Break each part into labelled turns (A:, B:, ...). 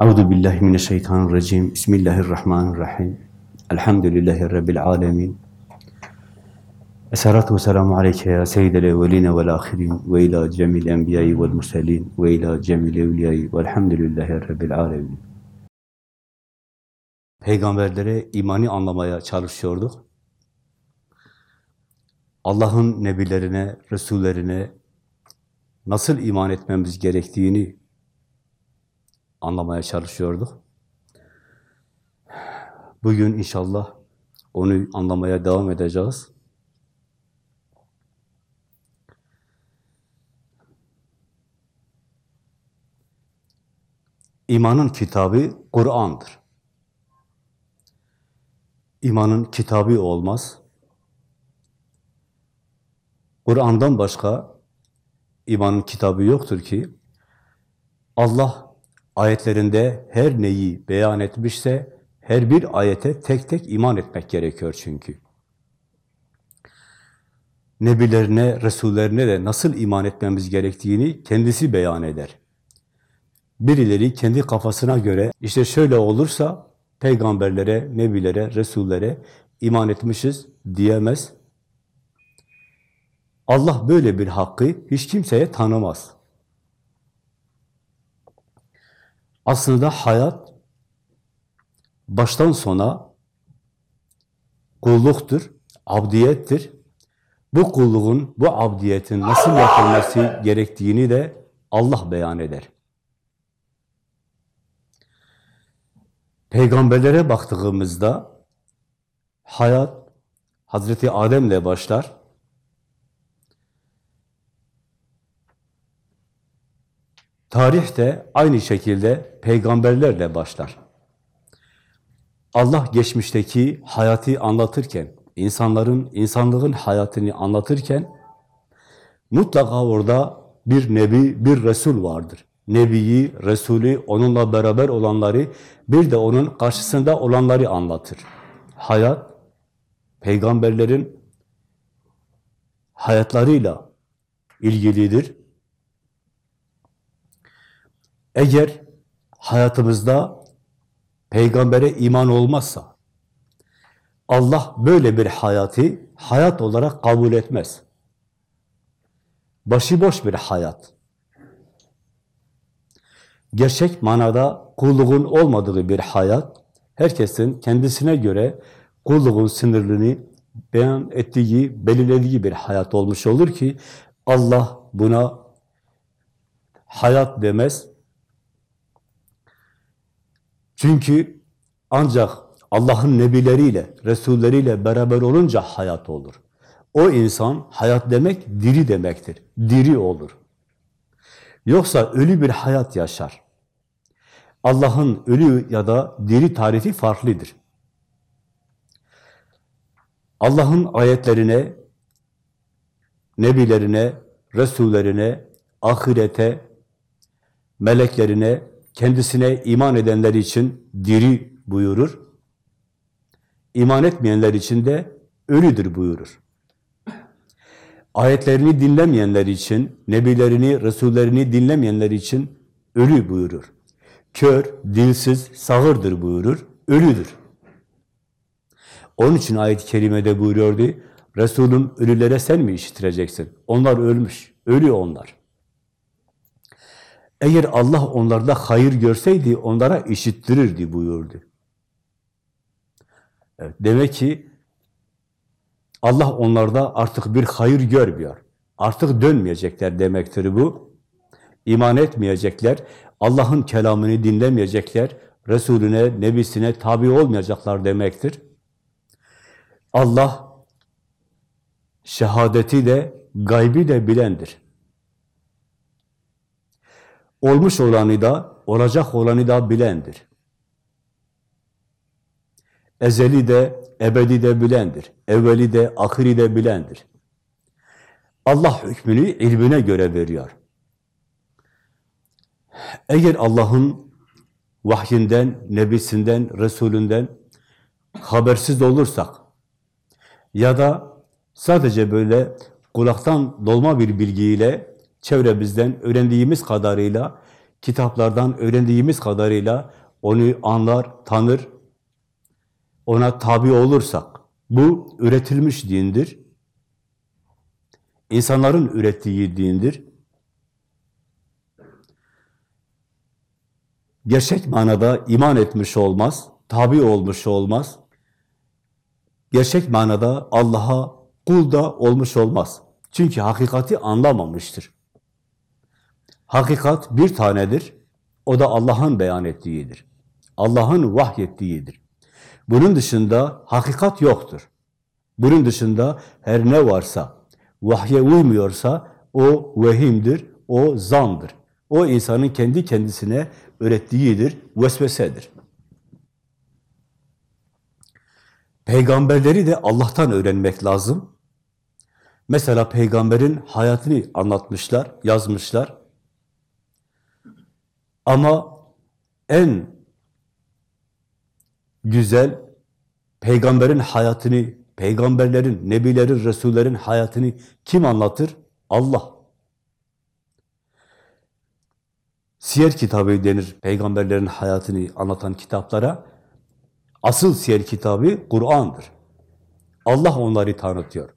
A: Euzu billahi mineşşeytanirracim. Bismillahirrahmanirrahim. Elhamdülillahi rabbil alamin. Esselatu vesselamu aleyke ya seyyidel evveline vel ahirin ve ila cemil enbiyayı vel murselin ve ila cemil evliyayı velhamdülillahi rabbil alamin. Peygamberlere imani anlamaya çalışıyorduk. Allah'ın nebilerine, resullerine nasıl iman etmemiz gerektiğini anlamaya çalışıyorduk. Bugün inşallah onu anlamaya devam edeceğiz. İmanın kitabı Kur'an'dır. İmanın kitabı olmaz. Kur'an'dan başka imanın kitabı yoktur ki Allah ayetlerinde her neyi beyan etmişse her bir ayete tek tek iman etmek gerekiyor çünkü. Nebilerine, Resullerine de nasıl iman etmemiz gerektiğini kendisi beyan eder. Birileri kendi kafasına göre işte şöyle olursa peygamberlere, nebilere, Resullere iman etmişiz diyemez. Allah böyle bir hakkı hiç kimseye tanımaz. Aslında hayat baştan sona kulluktur, abdiyettir. Bu kulluğun, bu abdiyetin nasıl yapılması gerektiğini de Allah beyan eder. Peygamberlere baktığımızda hayat Hazreti Adem'le başlar. Tarih de aynı şekilde peygamberlerle başlar. Allah geçmişteki hayatı anlatırken, insanların, insanlığın hayatını anlatırken mutlaka orada bir nebi, bir resul vardır. Nebiyi, Resulü, onunla beraber olanları, bir de onun karşısında olanları anlatır. Hayat, peygamberlerin hayatlarıyla ilgilidir. Eğer hayatımızda peygambere iman olmazsa, Allah böyle bir hayatı hayat olarak kabul etmez. Başıboş bir hayat. Gerçek manada kulluğun olmadığı bir hayat, herkesin kendisine göre kulluğun sınırını beyan ettiği, belirlediği bir hayat olmuş olur ki, Allah buna hayat demez, çünkü ancak Allah'ın nebileriyle, resulleriyle beraber olunca hayat olur. O insan, hayat demek diri demektir. Diri olur. Yoksa ölü bir hayat yaşar. Allah'ın ölü ya da diri tarifi farklıdır. Allah'ın ayetlerine, nebilerine, resullerine, ahirete, meleklerine, kendisine iman edenler için diri buyurur. İman etmeyenler için de ölüdür buyurur. Ayetlerini dinlemeyenler için, nebilerini, resullerini dinlemeyenler için ölü buyurur. Kör, dilsiz, sağırdır buyurur, ölüdür. Onun için ayet-i kerimede buyuruyordu, Resulüm ölülere sen mi işitireceksin? Onlar ölmüş, ölü onlar. Eğer Allah onlarda hayır görseydi onlara işittirirdi buyurdu. Evet, demek ki Allah onlarda artık bir hayır görmüyor. Artık dönmeyecekler demektir bu. İman etmeyecekler, Allah'ın kelamını dinlemeyecekler, Resulüne, Nebisine tabi olmayacaklar demektir. Allah şehadeti de, gaybi de bilendir. Olmuş olanı da, olacak olanı da bilendir. Ezeli de, ebedi de bilendir. Evveli de, ahiri de bilendir. Allah hükmünü ilmine göre veriyor. Eğer Allah'ın vahyinden, nebisinden, Resulünden habersiz olursak ya da sadece böyle kulaktan dolma bir bilgiyle çevremizden öğrendiğimiz kadarıyla kitaplardan öğrendiğimiz kadarıyla onu anlar, tanır, ona tabi olursak, bu üretilmiş dindir. İnsanların ürettiği dindir. Gerçek manada iman etmiş olmaz, tabi olmuş olmaz. Gerçek manada Allah'a kul da olmuş olmaz. Çünkü hakikati anlamamıştır. Hakikat bir tanedir. O da Allah'ın beyan ettiğidir. Allah'ın vahyettiğidir. Bunun dışında hakikat yoktur. Bunun dışında her ne varsa, vahye uymuyorsa o vehimdir, o zandır. O insanın kendi kendisine öğrettiğidir, vesvesedir. Peygamberleri de Allah'tan öğrenmek lazım. Mesela peygamberin hayatını anlatmışlar, yazmışlar. Ama en güzel peygamberin hayatını, peygamberlerin, nebilerin, resullerin hayatını kim anlatır? Allah. Siyer kitabı denir peygamberlerin hayatını anlatan kitaplara. Asıl siyer kitabı Kur'an'dır. Allah onları tanıtıyor.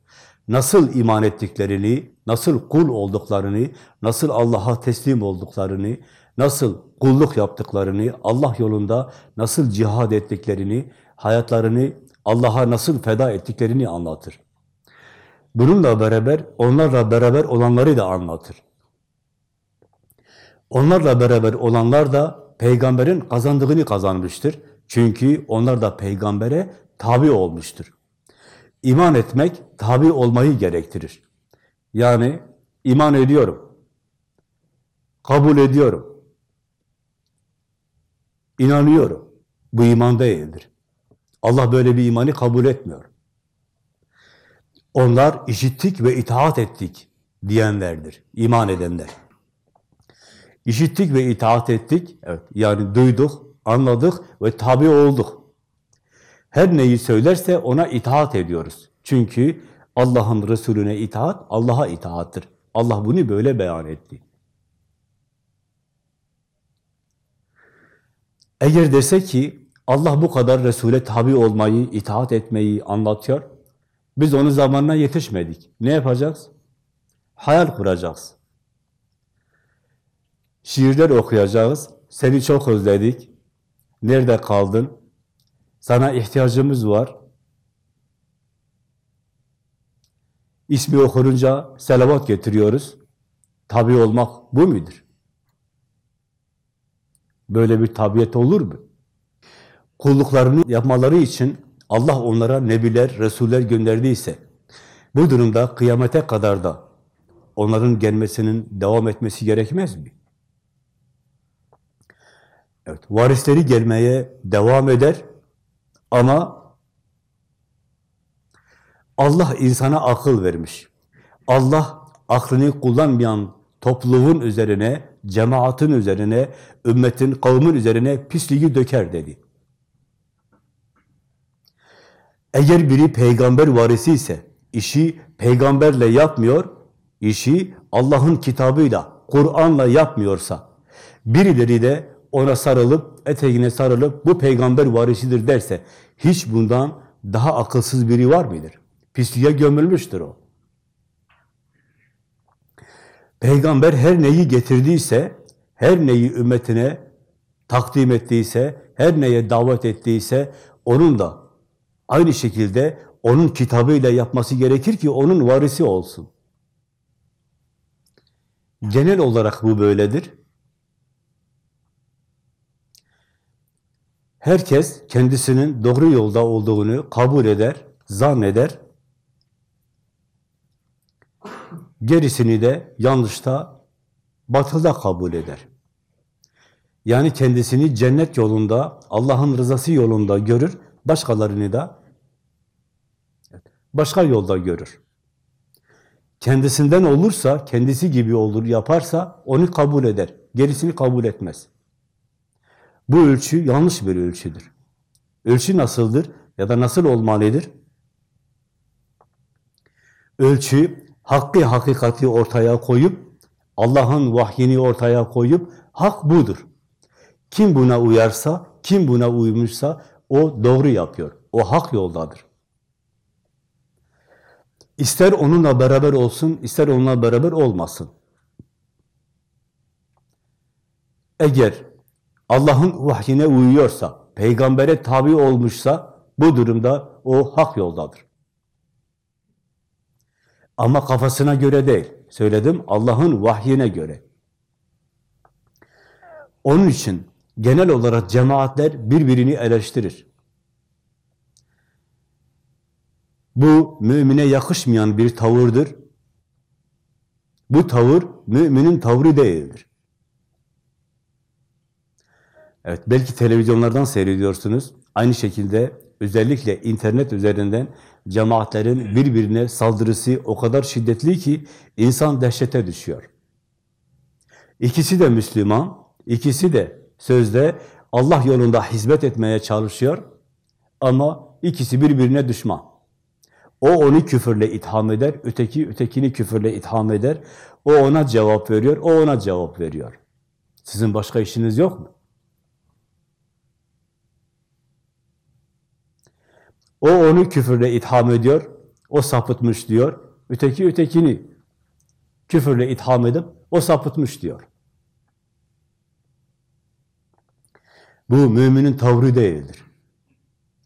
A: Nasıl iman ettiklerini, nasıl kul olduklarını, nasıl Allah'a teslim olduklarını, nasıl kulluk yaptıklarını, Allah yolunda nasıl cihad ettiklerini, hayatlarını Allah'a nasıl feda ettiklerini anlatır. Bununla beraber, onlarla beraber olanları da anlatır. Onlarla beraber olanlar da peygamberin kazandığını kazanmıştır. Çünkü onlar da peygambere tabi olmuştur. İman etmek tabi olmayı gerektirir. Yani iman ediyorum, kabul ediyorum, inanıyorum. Bu iman değildir. Allah böyle bir imanı kabul etmiyor. Onlar işittik ve itaat ettik diyenlerdir, iman edenler. İşittik ve itaat ettik, evet, yani duyduk, anladık ve tabi olduk. Her neyi söylerse ona itaat ediyoruz. Çünkü Allah'ın Resulüne itaat, Allah'a itaattır. Allah bunu böyle beyan etti. Eğer dese ki Allah bu kadar Resul'e tabi olmayı, itaat etmeyi anlatıyor, biz onun zamanına yetişmedik. Ne yapacağız? Hayal kuracağız. Şiirler okuyacağız. Seni çok özledik. Nerede kaldın? Sana ihtiyacımız var. İsmi okununca selavat getiriyoruz. Tabi olmak bu mudur? Böyle bir tabiyet olur mu? Kulluklarını yapmaları için Allah onlara nebiler, resuller gönderdiyse, bu durumda kıyamete kadar da onların gelmesinin devam etmesi gerekmez mi? Evet, varisleri gelmeye devam eder ama Allah insana akıl vermiş. Allah aklını kullanmayan topluluğun üzerine, cemaatin üzerine, ümmetin, kavmin üzerine pisliği döker dedi. Eğer biri peygamber varisi ise, işi peygamberle yapmıyor, işi Allah'ın kitabıyla, Kur'an'la yapmıyorsa, birileri de ona sarılıp, eteğine sarılıp bu peygamber varisidir derse, hiç bundan daha akılsız biri var mıdır? Pisliğe gömülmüştür o. Peygamber her neyi getirdiyse, her neyi ümmetine takdim ettiyse, her neye davet ettiyse, onun da aynı şekilde onun kitabıyla yapması gerekir ki onun varisi olsun. Genel olarak bu böyledir. Herkes kendisinin doğru yolda olduğunu kabul eder, zanneder. Gerisini de yanlışta, batılda kabul eder. Yani kendisini cennet yolunda, Allah'ın rızası yolunda görür, başkalarını da başka yolda görür. Kendisinden olursa, kendisi gibi olur, yaparsa onu kabul eder. Gerisini kabul etmez. Bu ölçü yanlış bir ölçüdür. Ölçü nasıldır ya da nasıl olmalıdır? Ölçü hakkı hakikati ortaya koyup Allah'ın vahyini ortaya koyup Hak budur. Kim buna uyarsa, kim buna uymuşsa o doğru yapıyor. O hak yoldadır. İster onunla beraber olsun, ister onunla beraber olmasın. Eğer Allah'ın vahyine uyuyorsa, peygambere tabi olmuşsa, bu durumda o hak yoldadır. Ama kafasına göre değil. Söyledim, Allah'ın vahyine göre. Onun için genel olarak cemaatler birbirini eleştirir. Bu mümine yakışmayan bir tavırdır. Bu tavır müminin tavrı değildir. Evet, belki televizyonlardan seyrediyorsunuz. Aynı şekilde özellikle internet üzerinden cemaatlerin birbirine saldırısı o kadar şiddetli ki insan dehşete düşüyor. İkisi de Müslüman, ikisi de sözde Allah yolunda hizmet etmeye çalışıyor ama ikisi birbirine düşman. O onu küfürle itham eder, öteki ötekini küfürle itham eder. O ona cevap veriyor, o ona cevap veriyor. Sizin başka işiniz yok mu? O onu küfürle itham ediyor, o sapıtmış diyor. Öteki ötekini küfürle itham edip o sapıtmış diyor. Bu müminin tavrı değildir.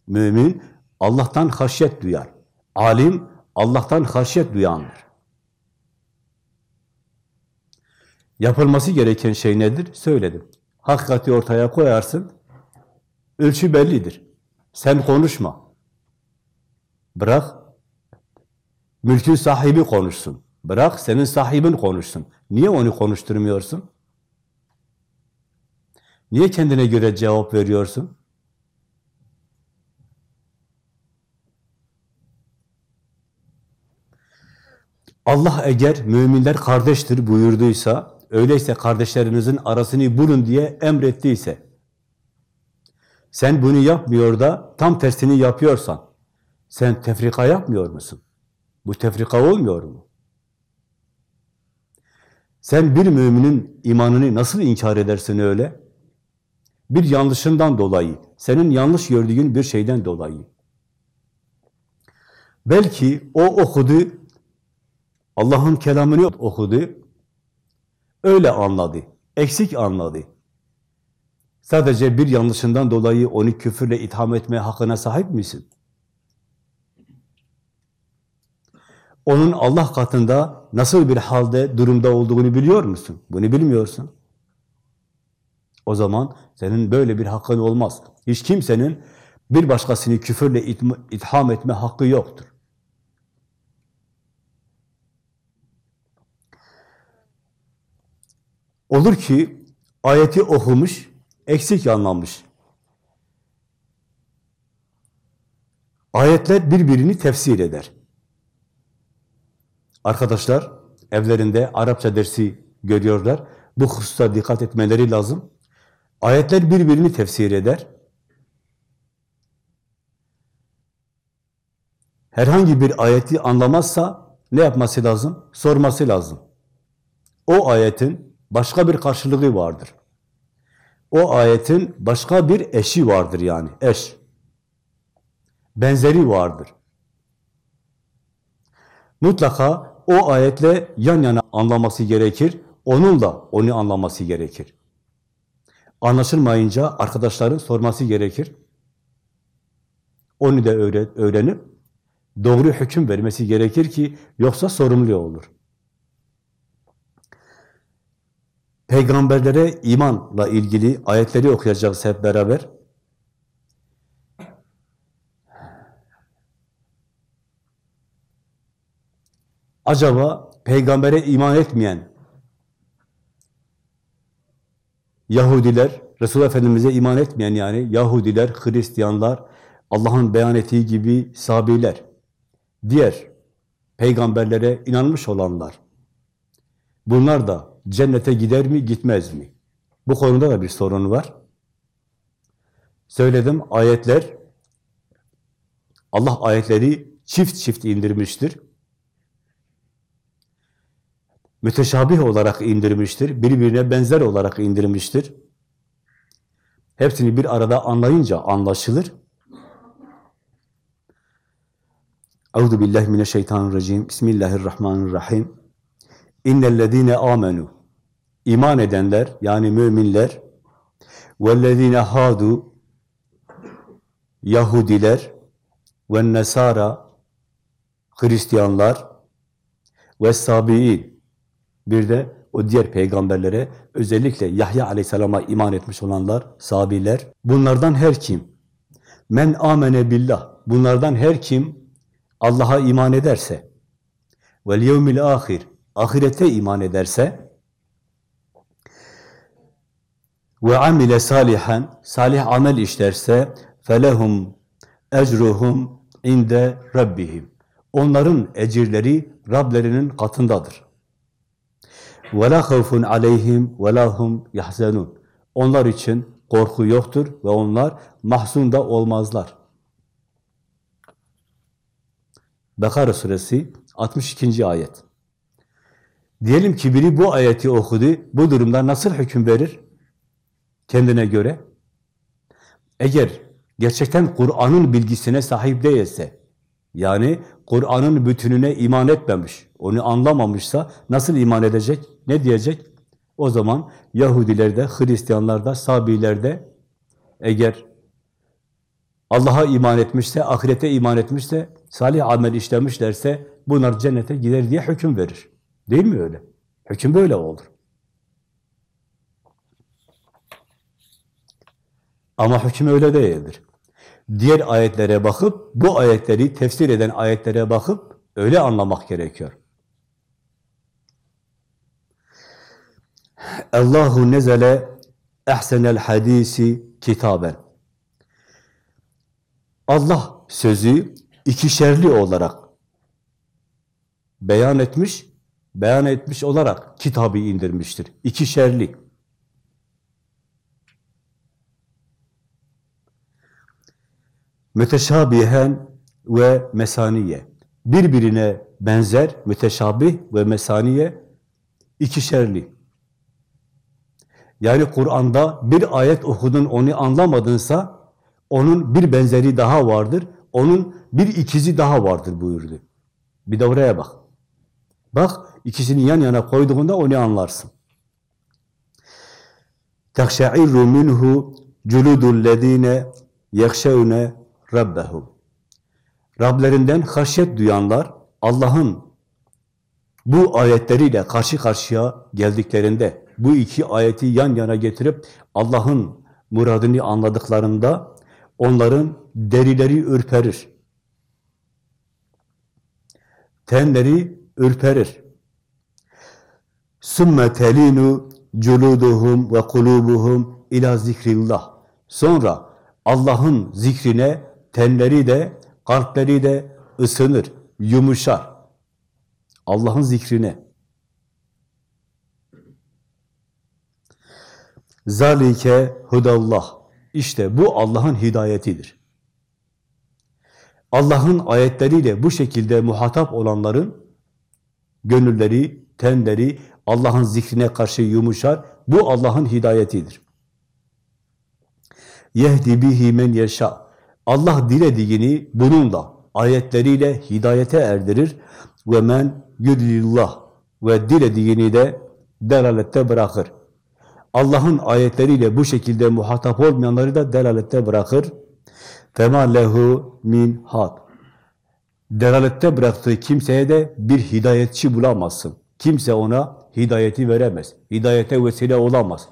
A: Mümin Allah'tan haşyet duyar. Alim Allah'tan haşyet duyandır. Yapılması gereken şey nedir? Söyledim. Hakikati ortaya koyarsın. Ölçü bellidir. Sen konuşma. Bırak mülkün sahibi konuşsun. Bırak senin sahibin konuşsun. Niye onu konuşturmuyorsun? Niye kendine göre cevap veriyorsun? Allah eğer müminler kardeştir buyurduysa, öyleyse kardeşlerinizin arasını bulun diye emrettiyse, sen bunu yapmıyor da tam tersini yapıyorsan, sen tefrika yapmıyor musun? Bu tefrika olmuyor mu? Sen bir müminin imanını nasıl inkar edersin öyle? Bir yanlışından dolayı, senin yanlış gördüğün bir şeyden dolayı. Belki o okudu, Allah'ın kelamını okudu, öyle anladı, eksik anladı. Sadece bir yanlışından dolayı onu küfürle itham etme hakkına sahip misin? Onun Allah katında nasıl bir halde, durumda olduğunu biliyor musun? Bunu bilmiyorsun. O zaman senin böyle bir hakkın olmaz. Hiç kimsenin bir başkasını küfürle itham etme hakkı yoktur. Olur ki ayeti okumuş, eksik anlamış. Ayetler birbirini tefsir eder. Arkadaşlar evlerinde Arapça dersi görüyorlar. Bu hususa dikkat etmeleri lazım. Ayetler birbirini tefsir eder. Herhangi bir ayeti anlamazsa ne yapması lazım? Sorması lazım. O ayetin başka bir karşılığı vardır. O ayetin başka bir eşi vardır yani, eş. Benzeri vardır. Mutlaka o ayetle yan yana anlaması gerekir, onunla onu anlaması gerekir. Anlaşılmayınca arkadaşların sorması gerekir. Onu da öğrenip doğru hüküm vermesi gerekir ki yoksa sorumlu olur. Peygamberlere imanla ilgili ayetleri okuyacağız hep beraber. Acaba peygambere iman etmeyen Yahudiler, Resulullah Efendimiz'e iman etmeyen yani Yahudiler, Hristiyanlar, Allah'ın beyan ettiği gibi Sabiler, diğer peygamberlere inanmış olanlar, bunlar da cennete gider mi, gitmez mi? Bu konuda da bir sorun var. Söyledim, ayetler, Allah ayetleri çift çift indirmiştir. Müteşabih olarak indirmiştir, birbirine benzer olarak indirmiştir. Hepsini bir arada anlayınca anlaşılır. Euzu billahi mineşşeytanirracim. Bismillahirrahmanirrahim. İnnellezîne amenu. İman edenler yani müminler vellezîne hadu Yahudiler ve Nesara Hristiyanlar ve Sabi'in bir de o diğer peygamberlere özellikle Yahya aleyhisselama iman etmiş olanlar, Sabiler bunlardan her kim men amene billah bunlardan her kim Allah'a iman ederse vel yevmil ahir ahirete iman ederse ve amile salihan salih amel işlerse felehum ecruhum inde rabbihim onların ecirleri Rablerinin katındadır. وَلَا خَوْفٌ عَلَيْهِمْ وَلَا هُمْ يَحْزَنُونَ Onlar için korku yoktur ve onlar mahzun da olmazlar. Bekara suresi 62. ayet. Diyelim ki biri bu ayeti okudu, bu durumda nasıl hüküm verir? Kendine göre. Eğer gerçekten Kur'an'ın bilgisine sahip değilse, yani Kur'an'ın bütününe iman etmemiş, onu anlamamışsa nasıl iman edecek? Ne diyecek? O zaman Yahudilerde, Hristiyanlarda, Sabilerde eğer Allah'a iman etmişse, ahirete iman etmişse, salih amel işlemişlerse bunlar cennete gider diye hüküm verir. Değil mi öyle? Hüküm böyle olur. Ama hüküm öyle değildir. Diğer ayetlere bakıp, bu ayetleri tefsir eden ayetlere bakıp öyle anlamak gerekiyor. Allahu nezele ehsenel hadisi kitaben. Allah sözü ikişerli olarak beyan etmiş, beyan etmiş olarak kitabı indirmiştir. İkişerli. Müteşabihen ve mesaniye. Birbirine benzer, müteşabih ve mesaniye ikişerli Yani Kur'an'da bir ayet okudun, onu anlamadınsa onun bir benzeri daha vardır. Onun bir ikizi daha vardır buyurdu. Bir de oraya bak. Bak ikisini yan yana koyduğunda onu anlarsın. تَخْشَعِرُّ مِنْهُ جُلُودُ الَّذ۪ينَ يَخْشَوْنَ رَبَّهُمْ Rablerinden haşyet duyanlar Allah'ın bu ayetleriyle karşı karşıya geldiklerinde bu iki ayeti yan yana getirip Allah'ın muradını anladıklarında onların derileri ürperir. Tenleri ürperir. Sümme telinu culuduhum ve kulubuhum ila zikrillah. Sonra Allah'ın zikrine tenleri de kalpleri de ısınır, yumuşar. Allah'ın zikrine. Zalike hudallah. İşte bu Allah'ın hidayetidir. Allah'ın ayetleriyle bu şekilde muhatap olanların gönülleri, tenleri Allah'ın zikrine karşı yumuşar. Bu Allah'ın hidayetidir. Yehdi bihi men yeşâ. Allah dilediğini bununla, ayetleriyle hidayete erdirir. Ve men yudlillah. Ve dilediğini de delalette bırakır. Allah'ın ayetleriyle bu şekilde muhatap olmayanları da delalette bırakır. فَمَا لَهُ min had. Delalette bıraktığı kimseye de bir hidayetçi bulamazsın. Kimse ona hidayeti veremez. Hidayete vesile olamaz.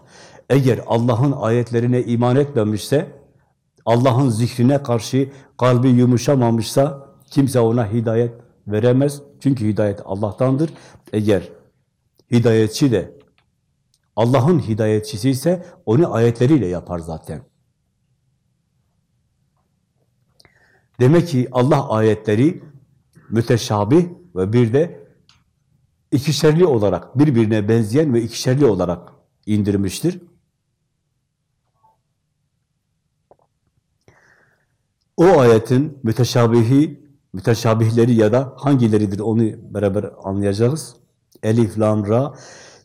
A: Eğer Allah'ın ayetlerine iman etmemişse, Allah'ın zikrine karşı kalbi yumuşamamışsa, kimse ona hidayet veremez. Çünkü hidayet Allah'tandır. Eğer hidayetçi de Allah'ın hidayetçisi ise onu ayetleriyle yapar zaten. Demek ki Allah ayetleri müteşabih ve bir de ikişerli olarak, birbirine benzeyen ve ikişerli olarak indirmiştir. O ayetin müteşabihi, müteşabihleri ya da hangileridir onu beraber anlayacağız. Elif, lam, ra.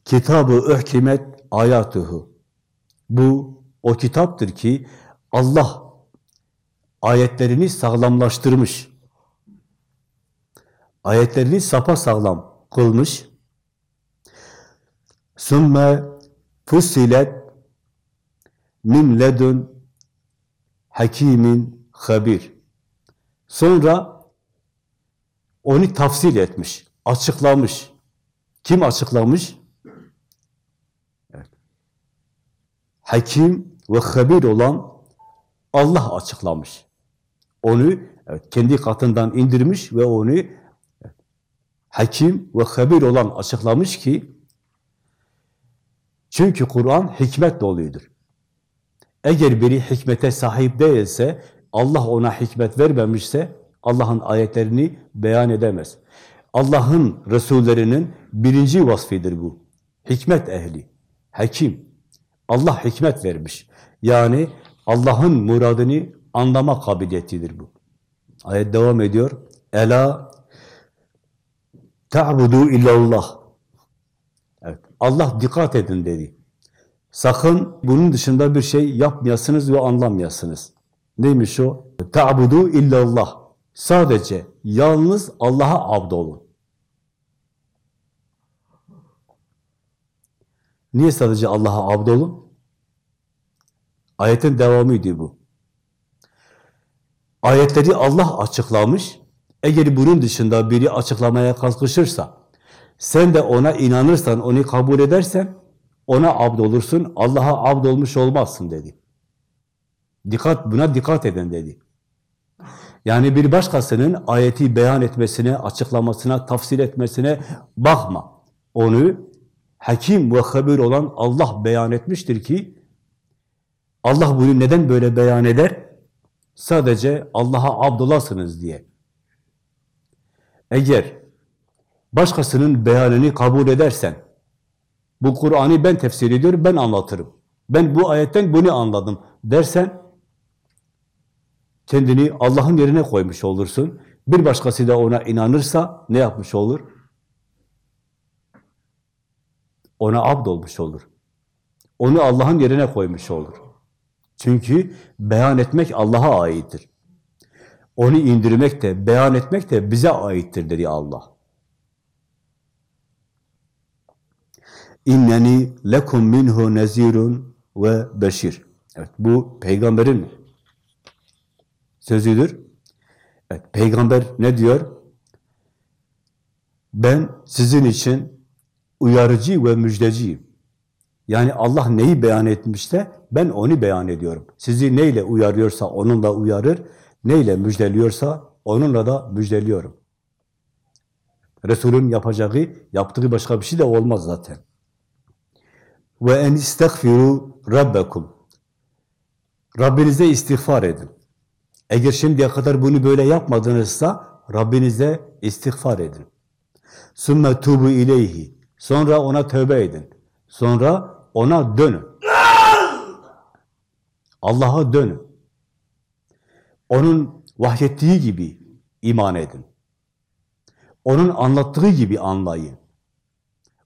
A: Kitabı uhkimet ayatuhu. Bu o kitaptır ki Allah ayetlerini sağlamlaştırmış. Ayetlerini sapa sağlam kılmış. Sümme fussilet min ledun hakimin habir. Sonra onu tafsil etmiş, açıklamış. Kim açıklamış? Evet. Hakim ve habir olan Allah açıklamış. Onu evet, kendi katından indirmiş ve onu hakim ve habir olan açıklamış ki çünkü Kur'an hikmet doluydur. Eğer biri hikmete sahip değilse, Allah ona hikmet vermemişse, Allah'ın ayetlerini beyan edemez. Allah'ın Resullerinin birinci vasfidir bu. Hikmet ehli, hakim. Allah hikmet vermiş. Yani Allah'ın muradını anlama kabiliyetidir bu. Ayet devam ediyor. Ela ta'budu illallah. Evet, Allah dikkat edin dedi. Sakın bunun dışında bir şey yapmayasınız ve anlamayasınız. Neymiş o? Ta'budu illallah. Sadece, yalnız Allah'a abd Niye sadece Allah'a abd olun? Ayetin devamıydı bu. Ayetleri Allah açıklamış. Eğer bunun dışında biri açıklamaya kalkışırsa, sen de ona inanırsan, onu kabul edersen, ona abd olursun, Allah'a abd olmuş olmazsın dedi. Dikkat, buna dikkat edin dedi. Yani bir başkasının ayeti beyan etmesine, açıklamasına, tafsil etmesine bakma. Onu hakim ve habir olan Allah beyan etmiştir ki, Allah bunu neden böyle beyan eder? Sadece Allah'a abdolasınız diye. Eğer başkasının beyanını kabul edersen, bu Kur'an'ı ben tefsir ediyorum, ben anlatırım. Ben bu ayetten bunu anladım dersen, kendini Allah'ın yerine koymuş olursun. Bir başkası da ona inanırsa ne yapmış olur? Ona abd olmuş olur. Onu Allah'ın yerine koymuş olur. Çünkü beyan etmek Allah'a aittir. Onu indirmek de, beyan etmek de bize aittir dedi Allah. İnneni lekum minhu nezirun ve beşir. Evet, bu peygamberin sözüdür. Evet, peygamber ne diyor? Ben sizin için uyarıcı ve müjdeciyim. Yani Allah neyi beyan etmişse ben onu beyan ediyorum. Sizi neyle uyarıyorsa onunla uyarır, neyle müjdeliyorsa onunla da müjdeliyorum. Resulün yapacağı, yaptığı başka bir şey de olmaz zaten. Ve en istekfiru rabbekum. Rabbinize istiğfar edin. Eğer şimdiye kadar bunu böyle yapmadınızsa Rabbinize istiğfar edin. Sümme tubu ileyhi. Sonra ona tövbe edin. Sonra ona dönün. Allah'a dönün. Onun vahyettiği gibi iman edin. Onun anlattığı gibi anlayın.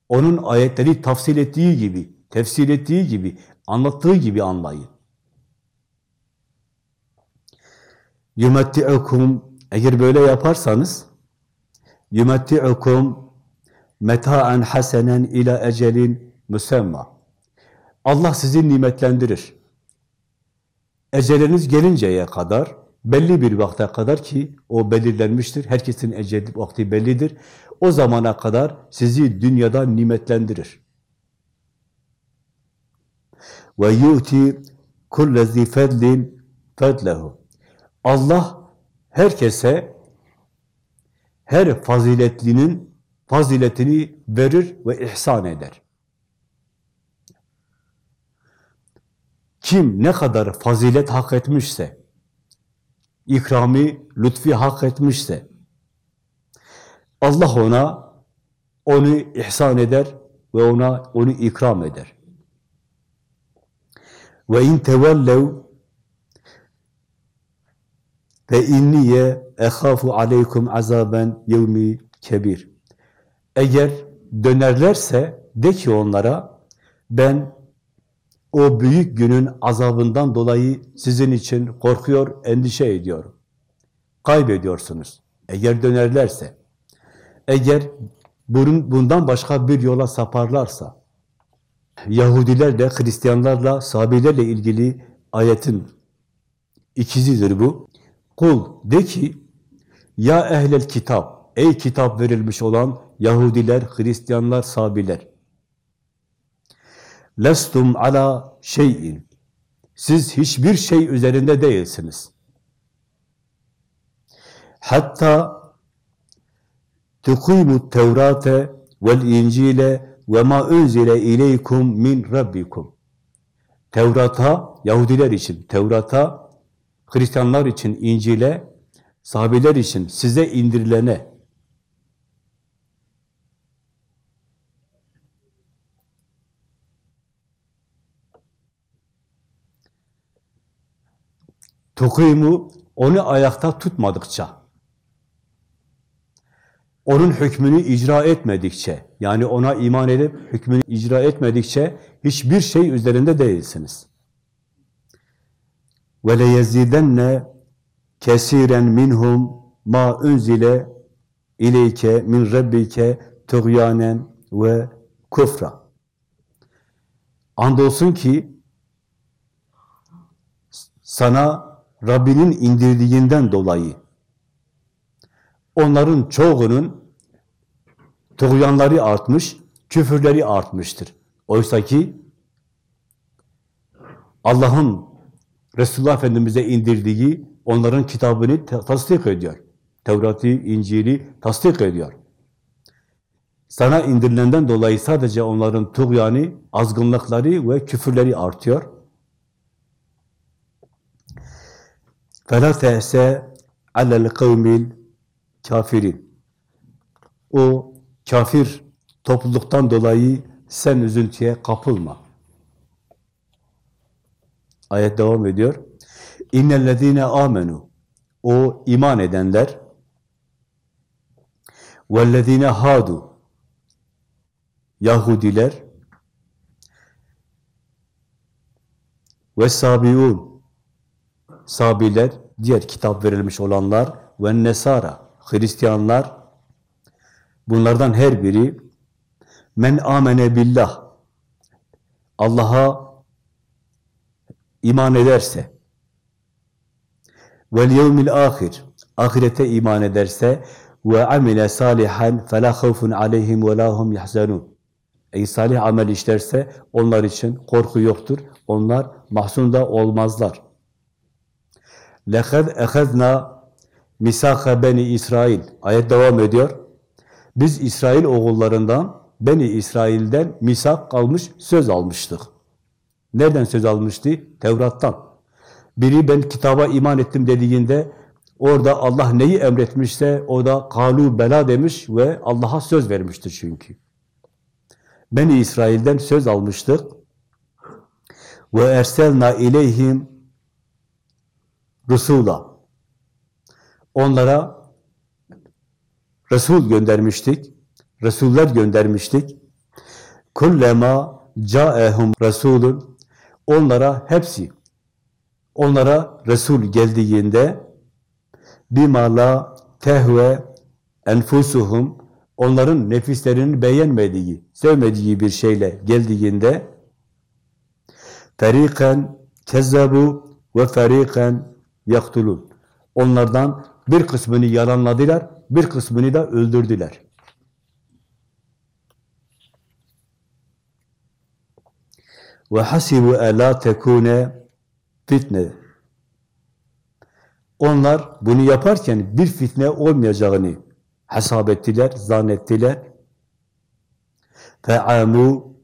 A: Onun ayetleri tafsil ettiği gibi, tefsir ettiği gibi, anlattığı gibi anlayın. Yumetti'ukum eğer böyle yaparsanız yumetti'ukum meta'en hasenen ila ecelin müsemma. Allah sizi nimetlendirir. Eceliniz gelinceye kadar, belli bir vakte kadar ki o belirlenmiştir. Herkesin ecel vakti bellidir. O zamana kadar sizi dünyada nimetlendirir. Ve yu'ti kullezi fedlin fedlehu. Allah herkese her faziletlinin faziletini verir ve ihsan eder. Kim ne kadar fazilet hak etmişse, ikrami, lütfi hak etmişse, Allah ona onu ihsan eder ve ona onu ikram eder. Ve in tevellev ve inniye ehafu aleykum azaben yevmi kebir. Eğer dönerlerse de ki onlara ben o büyük günün azabından dolayı sizin için korkuyor, endişe ediyorum. Kaybediyorsunuz. Eğer dönerlerse, eğer bundan başka bir yola saparlarsa, Yahudiler de Hristiyanlarla, Sabilerle ilgili ayetin ikizidir bu. Kul de ki, ya ehlel kitap, ey kitap verilmiş olan Yahudiler, Hristiyanlar, Sabiler. Lestum ala şeyin. Siz hiçbir şey üzerinde değilsiniz. Hatta tukimu tevrate vel incile ve ma unzile ileykum min rabbikum. Tevrata, Yahudiler için Tevrata, Hristiyanlar için İncil'e, sahabeler için size indirilene Tukimu onu ayakta tutmadıkça, onun hükmünü icra etmedikçe, yani ona iman edip hükmünü icra etmedikçe hiçbir şey üzerinde değilsiniz. Ve le yezidenne kesiren minhum ma unzile ileyke min rabbike tuğyanen ve kufra. Andolsun ki sana Rabbinin indirdiğinden dolayı onların çoğunun tuğyanları artmış, küfürleri artmıştır. Oysa ki Allah'ın Resulullah Efendimiz'e indirdiği onların kitabını tasdik ediyor. Tevrat'ı, İncil'i tasdik ediyor. Sana indirilenden dolayı sadece onların tuğyanı, azgınlıkları ve küfürleri artıyor. Galata ise alel kavmil kafirin. O kafir topluluktan dolayı sen üzüntüye kapılma. Ayet devam ediyor. İnnellezine amenu. O iman edenler vellezine hadu. Yahudiler ve sabiun Sabiler, diğer kitap verilmiş olanlar ve nesara Hristiyanlar, bunlardan her biri men amene billah Allah'a iman ederse vel yevmil ahir ahirete iman ederse ve amile salihan fela havfun aleyhim ve lahum yahzanun ey salih amel işlerse onlar için korku yoktur. Onlar mahzunda olmazlar. لَقَدْ اَخَذْنَا Misaka Beni İsrail. Ayet devam ediyor. Biz İsrail oğullarından, Beni İsrail'den misak kalmış, söz almıştık. Nereden söz almıştı? Tevrat'tan. Biri ben kitaba iman ettim dediğinde orada Allah neyi emretmişse o da kalu bela demiş ve Allah'a söz vermiştir çünkü. Beni İsrail'den söz almıştık. Ve erselna ileyhim rusula. Onlara Resul göndermiştik. Resuller göndermiştik. Kullema caehum Resulun onlara hepsi onlara Resul geldiğinde bima la tehve enfusuhum onların nefislerinin beğenmediği, sevmediği bir şeyle geldiğinde feriken kezzebu ve feriken yaktulun. Onlardan bir kısmını yalanladılar, bir kısmını da öldürdüler. Ve hasibu ela tekune fitne. Onlar bunu yaparken bir fitne olmayacağını hesap ettiler, zannettiler. Fe'amu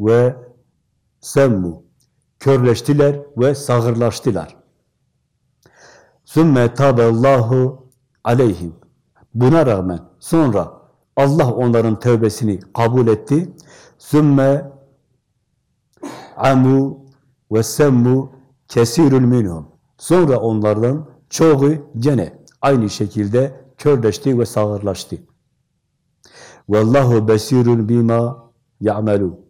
A: ve semmu. Körleştiler ve sağırlaştılar. Sümme taballahu aleyhim. Buna rağmen sonra Allah onların tövbesini kabul etti. Sümme amu ve semmu kesirül minhum. Sonra onlardan çoğu gene aynı şekilde körleşti ve sağırlaştı. Vallahu besirun bima ya'malu.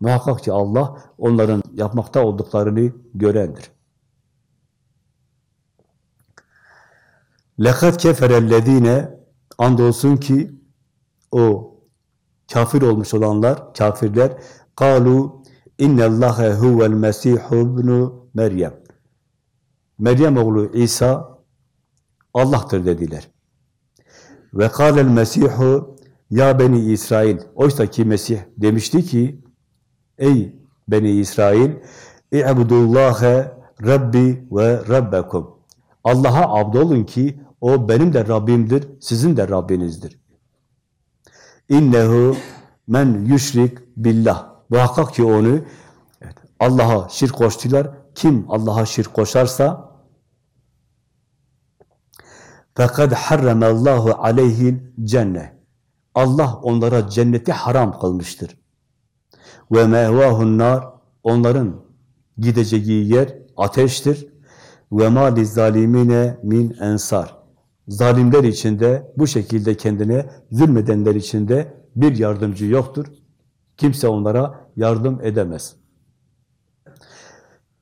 A: Muhakkak ki Allah onların yapmakta olduklarını görendir. Lekat keferellezine andolsun ki o kafir olmuş olanlar, kafirler kalu innellâhe huvel mesîhü ibnu Meryem. Meryem oğlu İsa Allah'tır dediler. Ve kâlel mesîhü ya beni İsrail. Oysa ki Mesih demişti ki ey beni İsrail i'budullâhe rabbi ve rabbekum. Allah'a abdolun ki o benim de Rabbimdir, sizin de Rabbinizdir. İnnehu men yüşrik billah. Muhakkak ki onu evet, Allah'a şirk koştular. Kim Allah'a şirk koşarsa fakat harramallahu aleyhil cennet. Allah onlara cenneti haram kılmıştır. Ve mehvahun onların gideceği yer ateştir. Ve ma zalimine min ensar. Zalimler içinde bu şekilde kendine zulmedenler içinde bir yardımcı yoktur. Kimse onlara yardım edemez.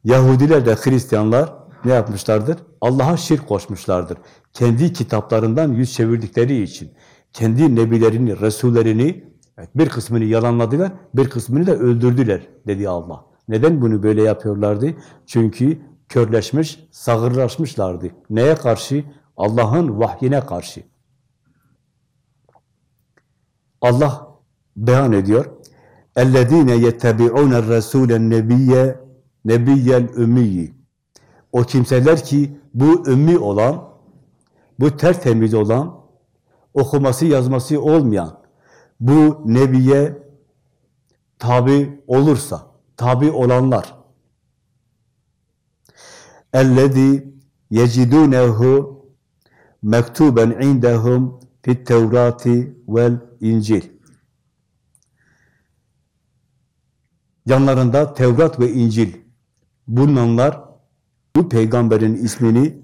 A: Yahudiler de Hristiyanlar ne yapmışlardır? Allah'a şirk koşmuşlardır. Kendi kitaplarından yüz çevirdikleri için, kendi nebilerini, resullerini bir kısmını yalanladılar, bir kısmını da öldürdüler dedi Allah. Neden bunu böyle yapıyorlardı? Çünkü körleşmiş, sağırlaşmışlardı. Neye karşı? Allah'ın vahyine karşı. Allah beyan ediyor. اَلَّذ۪ينَ يَتَّبِعُونَ الرَّسُولَ النَّبِيَّ نَبِيَّ الْاُمِّيِّ O kimseler ki bu ümmi olan, bu tertemiz olan, okuması yazması olmayan, bu nebiye tabi olursa, tabi olanlar, اَلَّذ۪ي يَجِدُونَهُ mektuben indehum fit tevrati vel incil. Yanlarında Tevrat ve İncil bulunanlar bu peygamberin ismini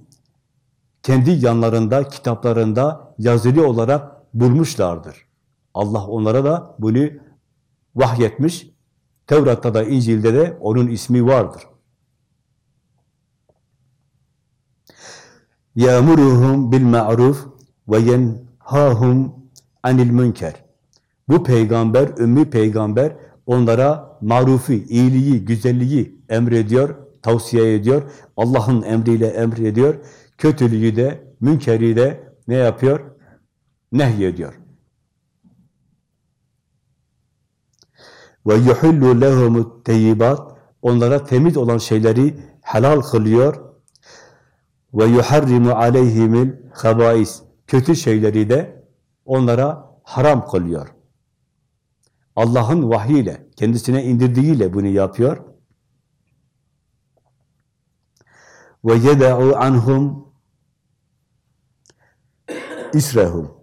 A: kendi yanlarında, kitaplarında yazılı olarak bulmuşlardır. Allah onlara da bunu vahyetmiş. Tevrat'ta da İncil'de de onun ismi vardır. يَأْمُرُهُمْ بِالْمَعْرُوفِ وَيَنْهَاهُمْ عَنِ الْمُنْكَرِ Bu peygamber, ümmi peygamber onlara marufi, iyiliği, güzelliği emrediyor, tavsiye ediyor. Allah'ın emriyle emrediyor. Kötülüğü de, münkeri de ne yapıyor? Nehyediyor. Ve yuhillu lehumut teyyibat onlara temiz olan şeyleri helal kılıyor ve yuharrimu aleyhimil habais. Kötü şeyleri de onlara haram kılıyor. Allah'ın vahyiyle, kendisine indirdiğiyle bunu yapıyor. Ve yeda'u anhum israhum.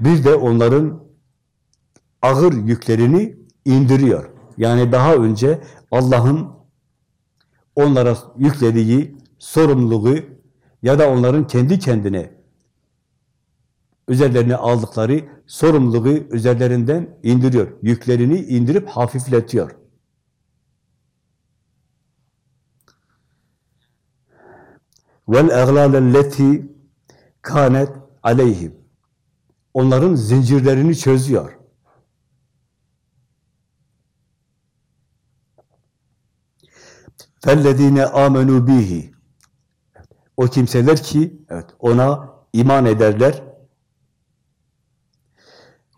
A: Bir de onların ağır yüklerini indiriyor. Yani daha önce Allah'ın onlara yüklediği sorumluluğu ya da onların kendi kendine üzerlerine aldıkları sorumluluğu üzerlerinden indiriyor. Yüklerini indirip hafifletiyor. Vel eglâlelleti kânet aleyhim. Onların zincirlerini çözüyor. فَالَّذ۪ينَ آمَنُوا bihi. O kimseler ki evet, ona iman ederler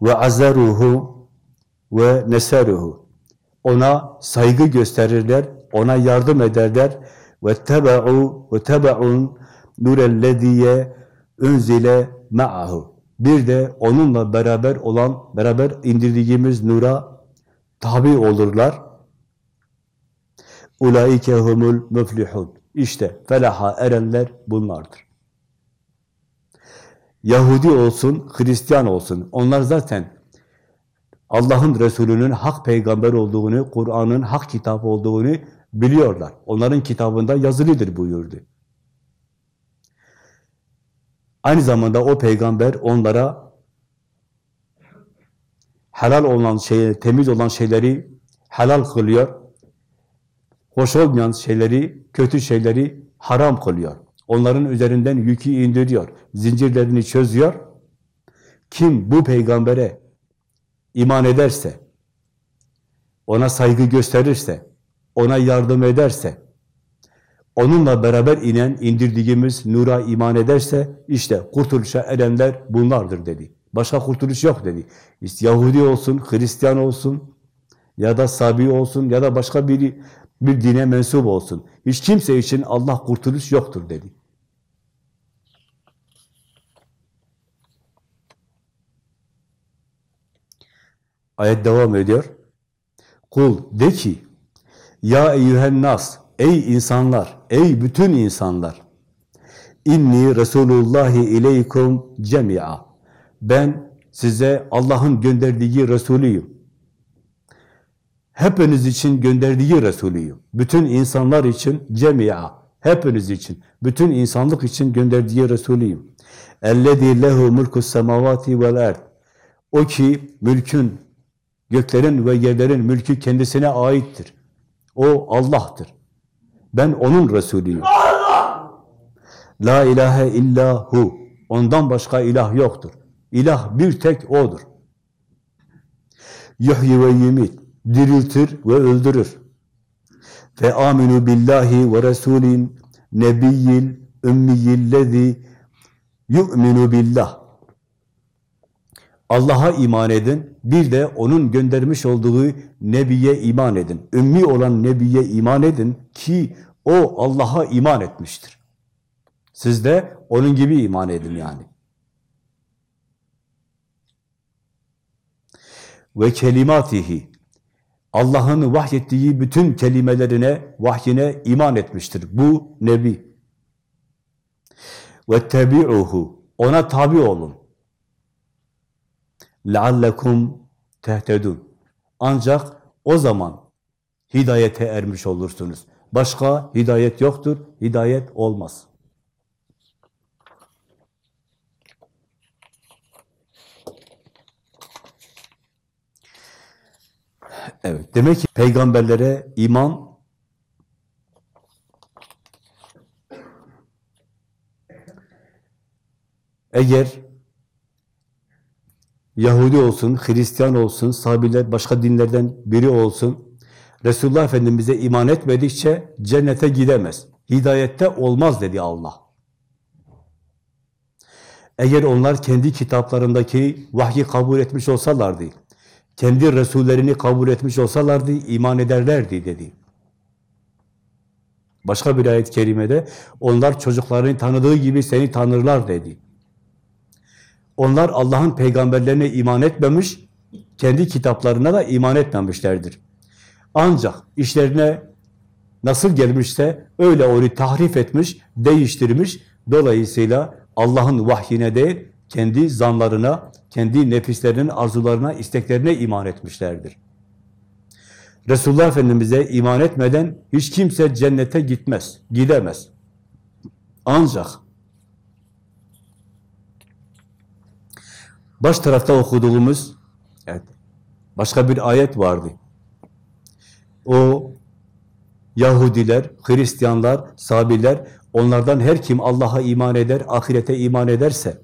A: ve azaruhu ve neseruhu. Ona saygı gösterirler, ona yardım ederler ve tebau ve tebaun nurellezîye unzile ma'ahu. Bir de onunla beraber olan, beraber indirdiğimiz nura tabi olurlar. Ulaike humul müflihun. İşte felaha erenler bunlardır. Yahudi olsun, Hristiyan olsun. Onlar zaten Allah'ın Resulü'nün hak peygamber olduğunu, Kur'an'ın hak kitap olduğunu biliyorlar. Onların kitabında yazılıdır buyurdu. Aynı zamanda o peygamber onlara helal olan şeyleri, temiz olan şeyleri helal kılıyor. Hoş olmayan şeyleri, kötü şeyleri haram kılıyor. Onların üzerinden yükü indiriyor. Zincirlerini çözüyor. Kim bu peygambere iman ederse, ona saygı gösterirse, ona yardım ederse, onunla beraber inen, indirdiğimiz nura iman ederse, işte kurtuluşa erenler bunlardır dedi. Başka kurtuluş yok dedi. İşte Yahudi olsun, Hristiyan olsun, ya da Sabi olsun, ya da başka biri bir dine mensup olsun. Hiç kimse için Allah kurtuluş yoktur dedi. Ayet devam ediyor. Kul de ki, ya eyyühen nas, ey insanlar, ey bütün insanlar, inni Resulullahi ileykum cemi'a. Ben size Allah'ın gönderdiği Resulüyüm Hepiniz için gönderdiği Resulüyüm. Bütün insanlar için cemi'a. Hepiniz için, bütün insanlık için gönderdiği Resulüyüm. اَلَّذ۪ي لَهُ مُلْكُ السَّمَوَاتِ وَالْاَرْضِ O ki mülkün, göklerin ve yerlerin mülkü kendisine aittir. O Allah'tır. Ben onun Resulüyüm. La ilahe illa hu. Ondan başka ilah yoktur. İlah bir tek O'dur. Yuhyi ve yumit. Diriltir ve öldürür. Ve aminu billahi ve resulin nebiyyil ümmiyillezi yu'minu billah. Allah'a iman edin. Bir de onun göndermiş olduğu Nebiye iman edin. Ümmi olan Nebiye iman edin ki o Allah'a iman etmiştir. Siz de onun gibi iman edin yani. Ve kelimatihi Allah'ın vahyettiği bütün kelimelerine, vahyine iman etmiştir. Bu Nebi. Ve tebi'uhu Ona tabi olun. لَعَلَّكُمْ tehtedun. Ancak o zaman hidayete ermiş olursunuz. Başka hidayet yoktur, hidayet olmaz. Evet, demek ki peygamberlere iman eğer Yahudi olsun, Hristiyan olsun, Sabiler, başka dinlerden biri olsun, Resulullah Efendimiz'e iman etmedikçe cennete gidemez. Hidayette olmaz dedi Allah. Eğer onlar kendi kitaplarındaki vahyi kabul etmiş olsalardı, kendi Resullerini kabul etmiş olsalardı, iman ederlerdi dedi. Başka bir ayet-i kerimede, onlar çocuklarını tanıdığı gibi seni tanırlar dedi. Onlar Allah'ın peygamberlerine iman etmemiş, kendi kitaplarına da iman etmemişlerdir. Ancak işlerine nasıl gelmişse öyle onu tahrif etmiş, değiştirmiş. Dolayısıyla Allah'ın vahyine değil, kendi zanlarına, kendi nefislerinin arzularına, isteklerine iman etmişlerdir. Resulullah Efendimiz'e iman etmeden hiç kimse cennete gitmez, gidemez. Ancak baş tarafta okuduğumuz evet, başka bir ayet vardı. O Yahudiler, Hristiyanlar, Sabiler, onlardan her kim Allah'a iman eder, ahirete iman ederse,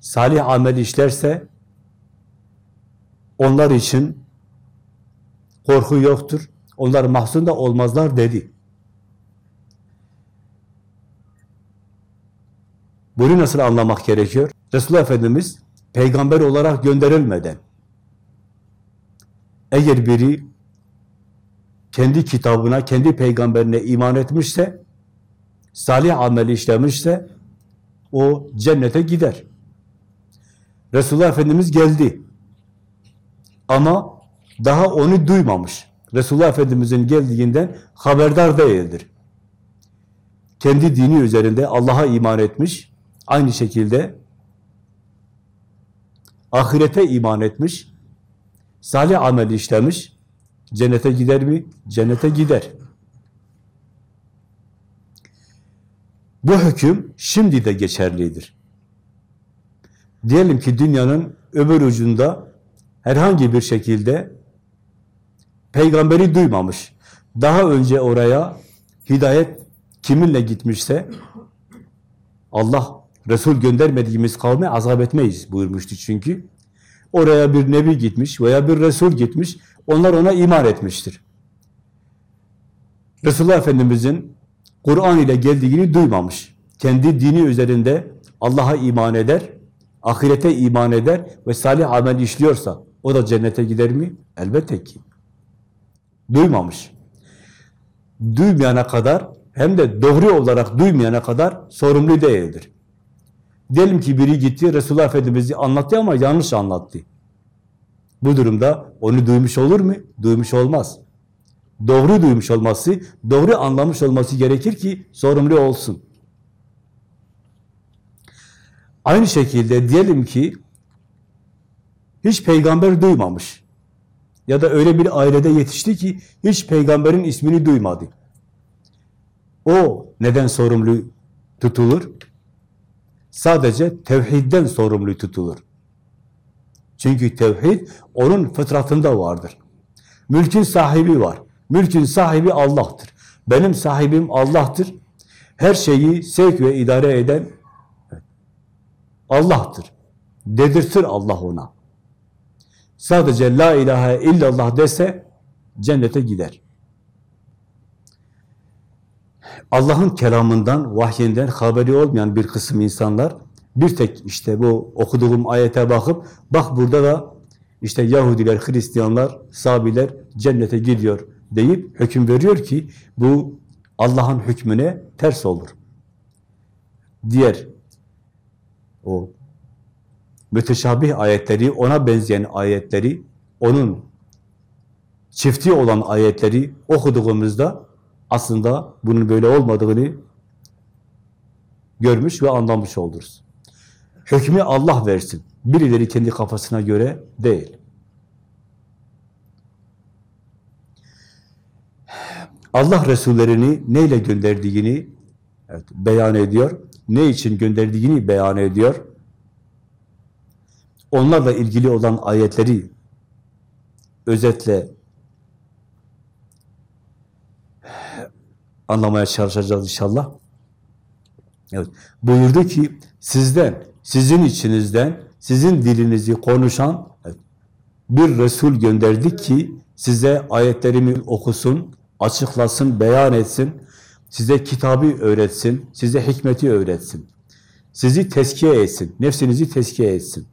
A: salih amel işlerse, onlar için korku yoktur. Onlar mahzun da olmazlar dedi. Bunu nasıl anlamak gerekiyor? Resulullah Efendimiz peygamber olarak gönderilmeden eğer biri kendi kitabına, kendi peygamberine iman etmişse, salih ameli işlemişse, o cennete gider. Resulullah Efendimiz geldi. Ama daha onu duymamış. Resulullah Efendimiz'in geldiğinden haberdar değildir. Kendi dini üzerinde Allah'a iman etmiş. Aynı şekilde ahirete iman etmiş. Salih amel işlemiş. Cennete gider mi? Cennete gider. Bu hüküm şimdi de geçerlidir. Diyelim ki dünyanın öbür ucunda herhangi bir şekilde peygamberi duymamış. Daha önce oraya hidayet kiminle gitmişse Allah Resul göndermediğimiz kavme azap etmeyiz buyurmuştu çünkü. Oraya bir nebi gitmiş veya bir Resul gitmiş. Onlar ona iman etmiştir. Resulullah Efendimizin Kur'an ile geldiğini duymamış. Kendi dini üzerinde Allah'a iman eder, ahirete iman eder ve salih amel işliyorsa o da cennete gider mi? Elbette ki. Duymamış. Duymayana kadar hem de doğru olarak duymayana kadar sorumlu değildir. Diyelim ki biri gitti, Resulullah Efendimiz'i anlattı ama yanlış anlattı. Bu durumda onu duymuş olur mu? Duymuş olmaz. Doğru duymuş olması, doğru anlamış olması gerekir ki sorumlu olsun. Aynı şekilde diyelim ki hiç peygamber duymamış. Ya da öyle bir ailede yetişti ki hiç peygamberin ismini duymadı. O neden sorumlu tutulur? Sadece tevhidden sorumlu tutulur. Çünkü tevhid onun fıtratında vardır. Mülkün sahibi var. Mülkün sahibi Allah'tır. Benim sahibim Allah'tır. Her şeyi sevk ve idare eden Allah'tır. Dedirtir Allah ona. Sadece la ilahe illallah dese cennete gider. Allah'ın kelamından, vahyinden haberi olmayan bir kısım insanlar bir tek işte bu okuduğum ayete bakıp bak burada da işte Yahudiler, Hristiyanlar, Sabiler cennete gidiyor deyip hüküm veriyor ki bu Allah'ın hükmüne ters olur. Diğer o müteşabih ayetleri, ona benzeyen ayetleri, onun çifti olan ayetleri okuduğumuzda aslında bunun böyle olmadığını görmüş ve anlamış oluruz. Hükmü Allah versin. Birileri kendi kafasına göre değil. Allah Resullerini neyle gönderdiğini evet, beyan ediyor. Ne için gönderdiğini beyan ediyor. Onlarla ilgili olan ayetleri özetle anlamaya çalışacağız inşallah. Evet. Buyurdu ki sizden, sizin içinizden, sizin dilinizi konuşan bir Resul gönderdik ki size ayetlerimi okusun, açıklasın, beyan etsin, size kitabı öğretsin, size hikmeti öğretsin. Sizi teskiye etsin, nefsinizi teskiye etsin.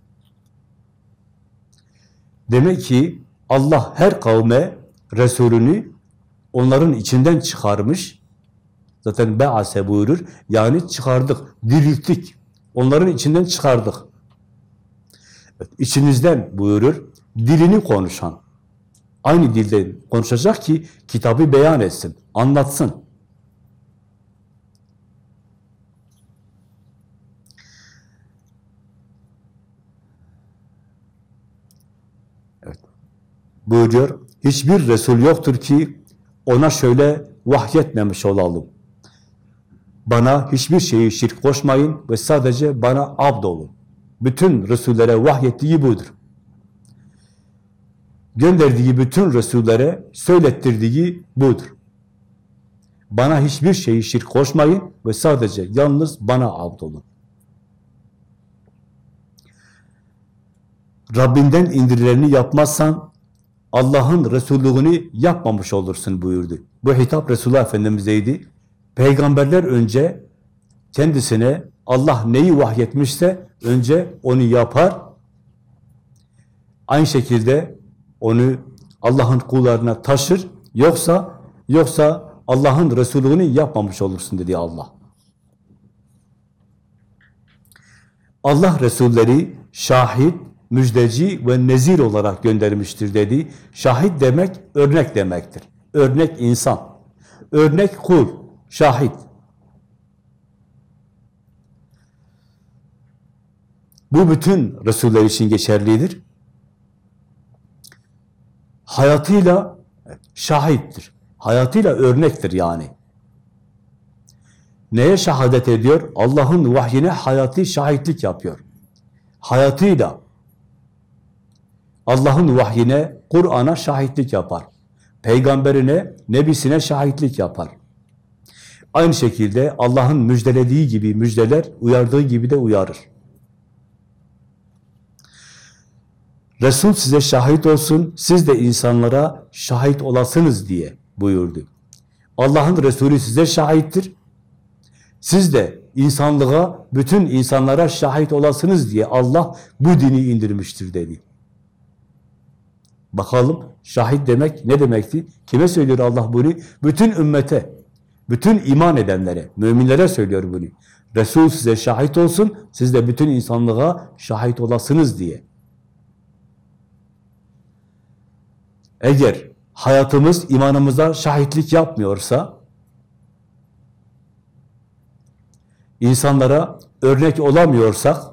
A: Demek ki Allah her kavme Resulünü onların içinden çıkarmış. Zaten be'ase buyurur. Yani çıkardık, dirilttik. Onların içinden çıkardık. Evet, içinizden buyurur. Dilini konuşan. Aynı dilde konuşacak ki kitabı beyan etsin, anlatsın. Buyuruyor, hiçbir Resul yoktur ki ona şöyle vahyetmemiş olalım. Bana hiçbir şeyi şirk koşmayın ve sadece bana abd olun. Bütün Resullere vahyettiği budur. Gönderdiği bütün Resullere söylettirdiği budur. Bana hiçbir şeyi şirk koşmayın ve sadece yalnız bana abd olun. Rabbinden indirileni yapmazsan Allah'ın Resulluğunu yapmamış olursun buyurdu. Bu hitap Resulullah Efendimiz'eydi. Peygamberler önce kendisine Allah neyi vahyetmişse önce onu yapar. Aynı şekilde onu Allah'ın kullarına taşır. Yoksa yoksa Allah'ın Resulü'nü yapmamış olursun dedi Allah. Allah Resulleri şahit, müjdeci ve nezir olarak göndermiştir dedi. Şahit demek örnek demektir. Örnek insan. Örnek kul, şahit. Bu bütün Resuller için geçerlidir. Hayatıyla şahittir. Hayatıyla örnektir yani. Neye şehadet ediyor? Allah'ın vahyine hayati şahitlik yapıyor. hayatıyla Allah'ın vahyine, Kur'an'a şahitlik yapar. Peygamberine, nebisine şahitlik yapar. Aynı şekilde Allah'ın müjdelediği gibi müjdeler, uyardığı gibi de uyarır. Resul size şahit olsun, siz de insanlara şahit olasınız diye buyurdu. Allah'ın Resulü size şahittir. Siz de insanlığa, bütün insanlara şahit olasınız diye Allah bu dini indirmiştir dedi. Bakalım şahit demek ne demekti? Kime söylüyor Allah bunu? Bütün ümmete, bütün iman edenlere, müminlere söylüyor bunu. Resul size şahit olsun, siz de bütün insanlığa şahit olasınız diye. Eğer hayatımız imanımıza şahitlik yapmıyorsa, insanlara örnek olamıyorsak,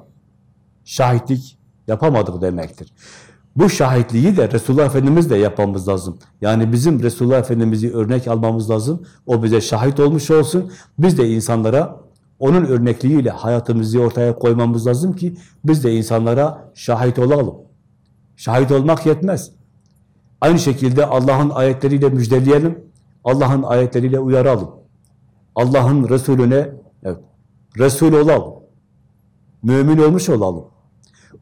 A: şahitlik yapamadık demektir. Bu şahitliği de Resulullah Efendimiz de yapmamız lazım. Yani bizim Resulullah Efendimiz'i örnek almamız lazım. O bize şahit olmuş olsun. Biz de insanlara onun örnekliğiyle hayatımızı ortaya koymamız lazım ki biz de insanlara şahit olalım. Şahit olmak yetmez. Aynı şekilde Allah'ın ayetleriyle müjdeleyelim. Allah'ın ayetleriyle uyaralım. Allah'ın Resulüne evet, Resul olalım. Mümin olmuş olalım.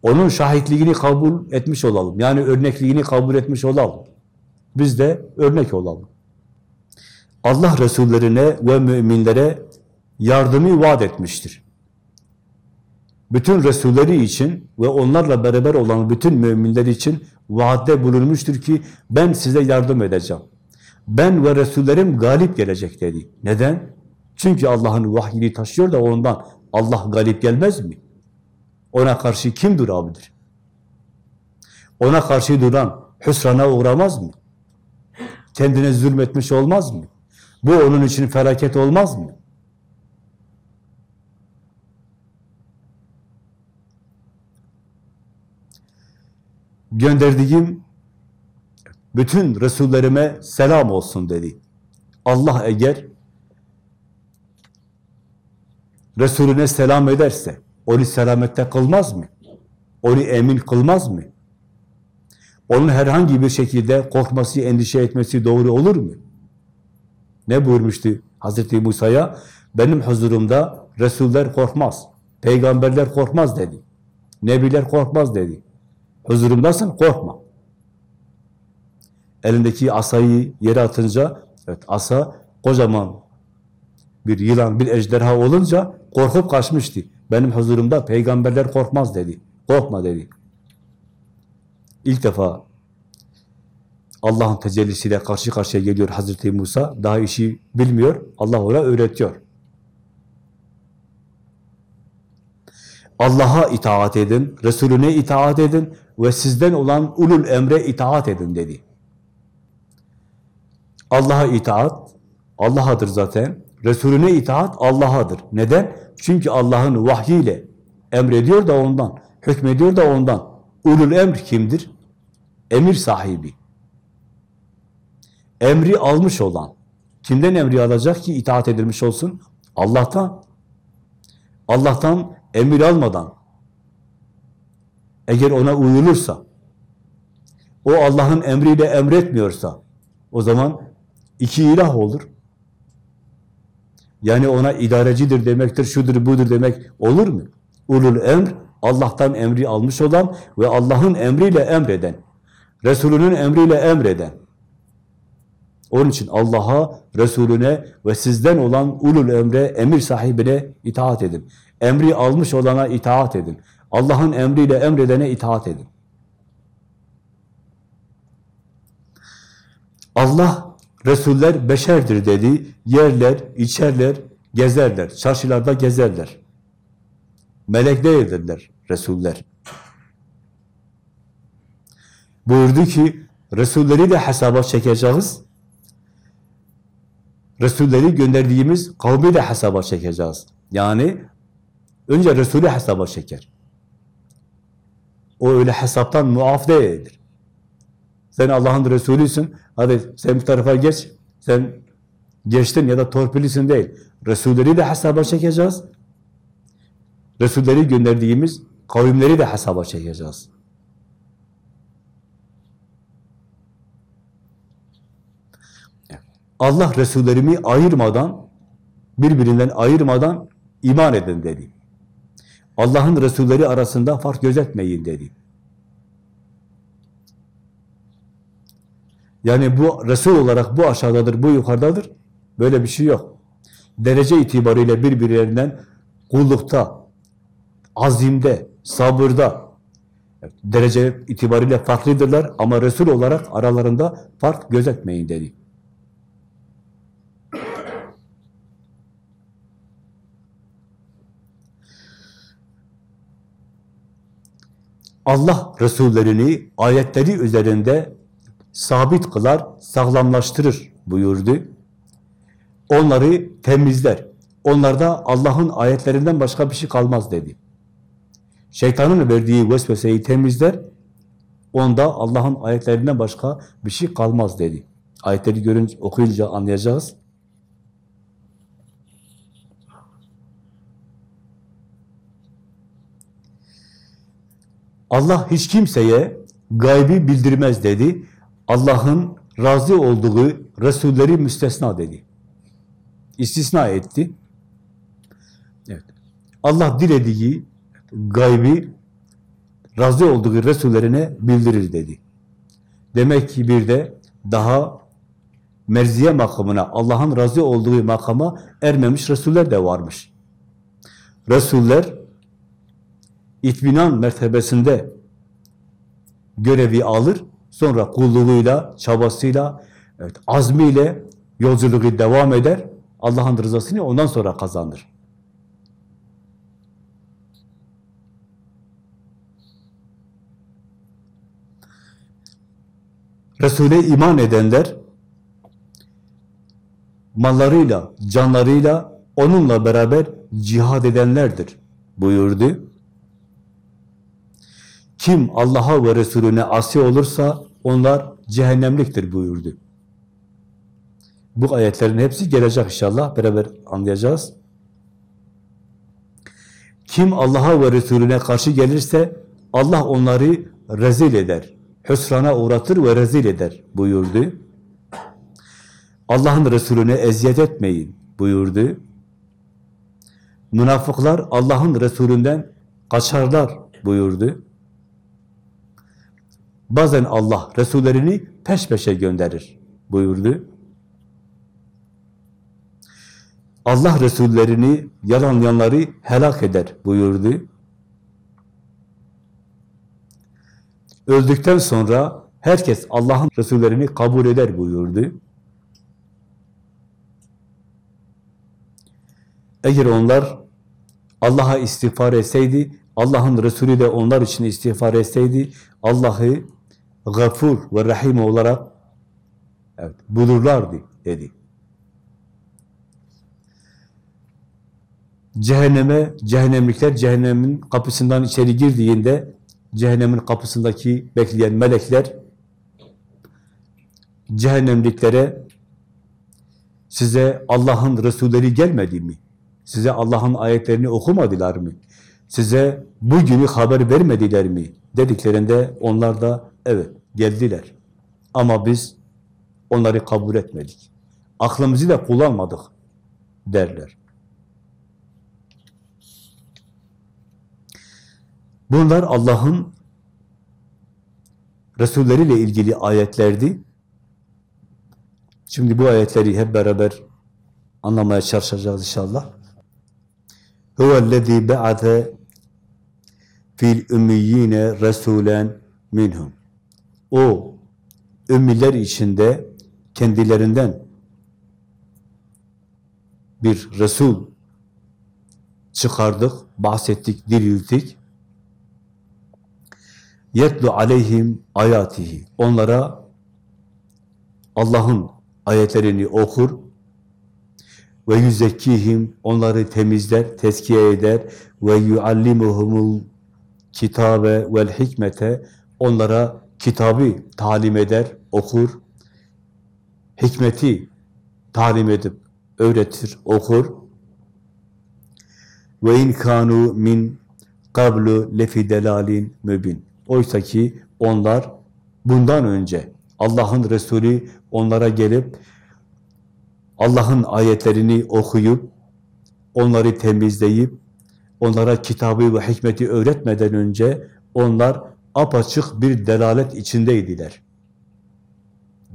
A: Onun şahitliğini kabul etmiş olalım. Yani örnekliğini kabul etmiş olalım. Biz de örnek olalım. Allah Resullerine ve müminlere yardımı vaat etmiştir. Bütün Resulleri için ve onlarla beraber olan bütün müminler için vaatte bulunmuştur ki ben size yardım edeceğim. Ben ve Resullerim galip gelecek dedi. Neden? Çünkü Allah'ın vahyini taşıyor da ondan. Allah galip gelmez mi? Ona karşı kim durabilir? Ona karşı duran hüsrana uğramaz mı? Kendine zulmetmiş olmaz mı? Bu onun için felaket olmaz mı? Gönderdiğim bütün Resullerime selam olsun dedi. Allah eğer Resulüne selam ederse, onu selamette kılmaz mı? Onu emin kılmaz mı? Onun herhangi bir şekilde korkması, endişe etmesi doğru olur mu? Ne buyurmuştu Hazreti Musa'ya? Benim huzurumda Resuller korkmaz, peygamberler korkmaz dedi. Nebiler korkmaz dedi. Huzurumdasın, korkma. Elindeki asayı yere atınca, evet asa kocaman bir yılan, bir ejderha olunca korkup kaçmıştı. Benim huzurumda peygamberler korkmaz dedi. Korkma dedi. İlk defa Allah'ın tecellisiyle karşı karşıya geliyor Hazreti Musa. Daha işi bilmiyor. Allah ona öğretiyor. Allah'a itaat edin, Resulüne itaat edin ve sizden olan ulul emre itaat edin dedi. Allah'a itaat, Allah'adır zaten. Resulüne itaat Allah'adır. Neden? Çünkü Allah'ın vahyiyle emrediyor da ondan, hükmediyor da ondan. Ulul emr kimdir? Emir sahibi. Emri almış olan. Kimden emri alacak ki itaat edilmiş olsun? Allah'tan. Allah'tan emir almadan eğer ona uyulursa, o Allah'ın emriyle emretmiyorsa, o zaman iki ilah olur. Yani ona idarecidir demektir, şudur budur demek olur mu? Ulul emr, Allah'tan emri almış olan ve Allah'ın emriyle emreden, Resulünün emriyle emreden. Onun için Allah'a, Resulüne ve sizden olan ulul emre, emir sahibine itaat edin. Emri almış olana itaat edin. Allah'ın emriyle emredene itaat edin. Allah Resuller beşerdir dedi. Yerler, içerler, gezerler. Çarşılarda gezerler. Melek değildirler Resuller. Buyurdu ki Resulleri de hesaba çekeceğiz. Resulleri gönderdiğimiz kavmi de hesaba çekeceğiz. Yani önce Resulü hesaba çeker. O öyle hesaptan muaf değildir. Sen Allah'ın Resulüsün. Hadi sen bu tarafa geç. Sen geçtin ya da torpilisin değil. Resulleri de hesaba çekeceğiz. Resulleri gönderdiğimiz kavimleri de hesaba çekeceğiz. Allah Resullerimi ayırmadan, birbirinden ayırmadan iman edin dedi. Allah'ın Resulleri arasında fark gözetmeyin dedi. Yani bu Resul olarak bu aşağıdadır, bu yukarıdadır. Böyle bir şey yok. Derece itibariyle birbirlerinden kullukta, azimde, sabırda derece itibariyle farklıdırlar ama Resul olarak aralarında fark gözetmeyin dedi. Allah Resullerini ayetleri üzerinde sabit kılar, sağlamlaştırır buyurdu. Onları temizler. Onlarda Allah'ın ayetlerinden başka bir şey kalmaz dedi. Şeytanın verdiği vesveseyi temizler, onda Allah'ın ayetlerinden başka bir şey kalmaz dedi. Ayetleri görünce, okuyunca anlayacağız. Allah hiç kimseye gaybi bildirmez dedi. Allah'ın razı olduğu Resulleri müstesna dedi. İstisna etti. Evet. Allah dilediği gaybi razı olduğu Resullerine bildirir dedi. Demek ki bir de daha merziye makamına, Allah'ın razı olduğu makama ermemiş Resuller de varmış. Resuller itminan mertebesinde görevi alır, sonra kulluğuyla, çabasıyla, evet, azmiyle yolculuğu devam eder, Allah'ın rızasını ondan sonra kazanır. Resul'e iman edenler mallarıyla, canlarıyla onunla beraber cihad edenlerdir buyurdu. Kim Allah'a ve Resulüne asi olursa onlar cehennemliktir buyurdu. Bu ayetlerin hepsi gelecek inşallah. Beraber anlayacağız. Kim Allah'a ve Resulüne karşı gelirse Allah onları rezil eder. Hüsrana uğratır ve rezil eder buyurdu. Allah'ın Resulüne eziyet etmeyin buyurdu. Münafıklar Allah'ın Resulünden kaçarlar buyurdu. Bazen Allah Resullerini peş peşe gönderir buyurdu. Allah Resullerini yalanlayanları helak eder buyurdu. Öldükten sonra herkes Allah'ın Resullerini kabul eder buyurdu. Eğer onlar Allah'a istiğfar etseydi, Allah'ın Resulü de onlar için istiğfar etseydi, Allah'ı gafur ve rahim olarak evet, bulurlardı dedi. Cehenneme, cehennemlikler cehennemin kapısından içeri girdiğinde cehennemin kapısındaki bekleyen melekler cehennemliklere size Allah'ın Resulleri gelmedi mi? Size Allah'ın ayetlerini okumadılar mı? Size bugünü haber vermediler mi? Dediklerinde onlar da evet geldiler. Ama biz onları kabul etmedik. Aklımızı da kullanmadık derler. Bunlar Allah'ın Resulleriyle ilgili ayetlerdi. Şimdi bu ayetleri hep beraber anlamaya çalışacağız inşallah. Huvellezî be'ate fil ümmiyine resulen minhum. O ümmiler içinde kendilerinden bir Resul çıkardık, bahsettik, dirilttik. Yetlu aleyhim ayatihi. Onlara Allah'ın ayetlerini okur ve yüzekkihim onları temizler, tezkiye eder ve yuallimuhumul kitabe vel hikmete onlara kitabı talim eder, okur, hikmeti talim edip öğretir, okur. Ve in kanu min qablu lefi delalin mübin. Oysa ki onlar bundan önce Allah'ın Resulü onlara gelip Allah'ın ayetlerini okuyup onları temizleyip onlara kitabı ve hikmeti öğretmeden önce onlar apaçık bir delalet içindeydiler.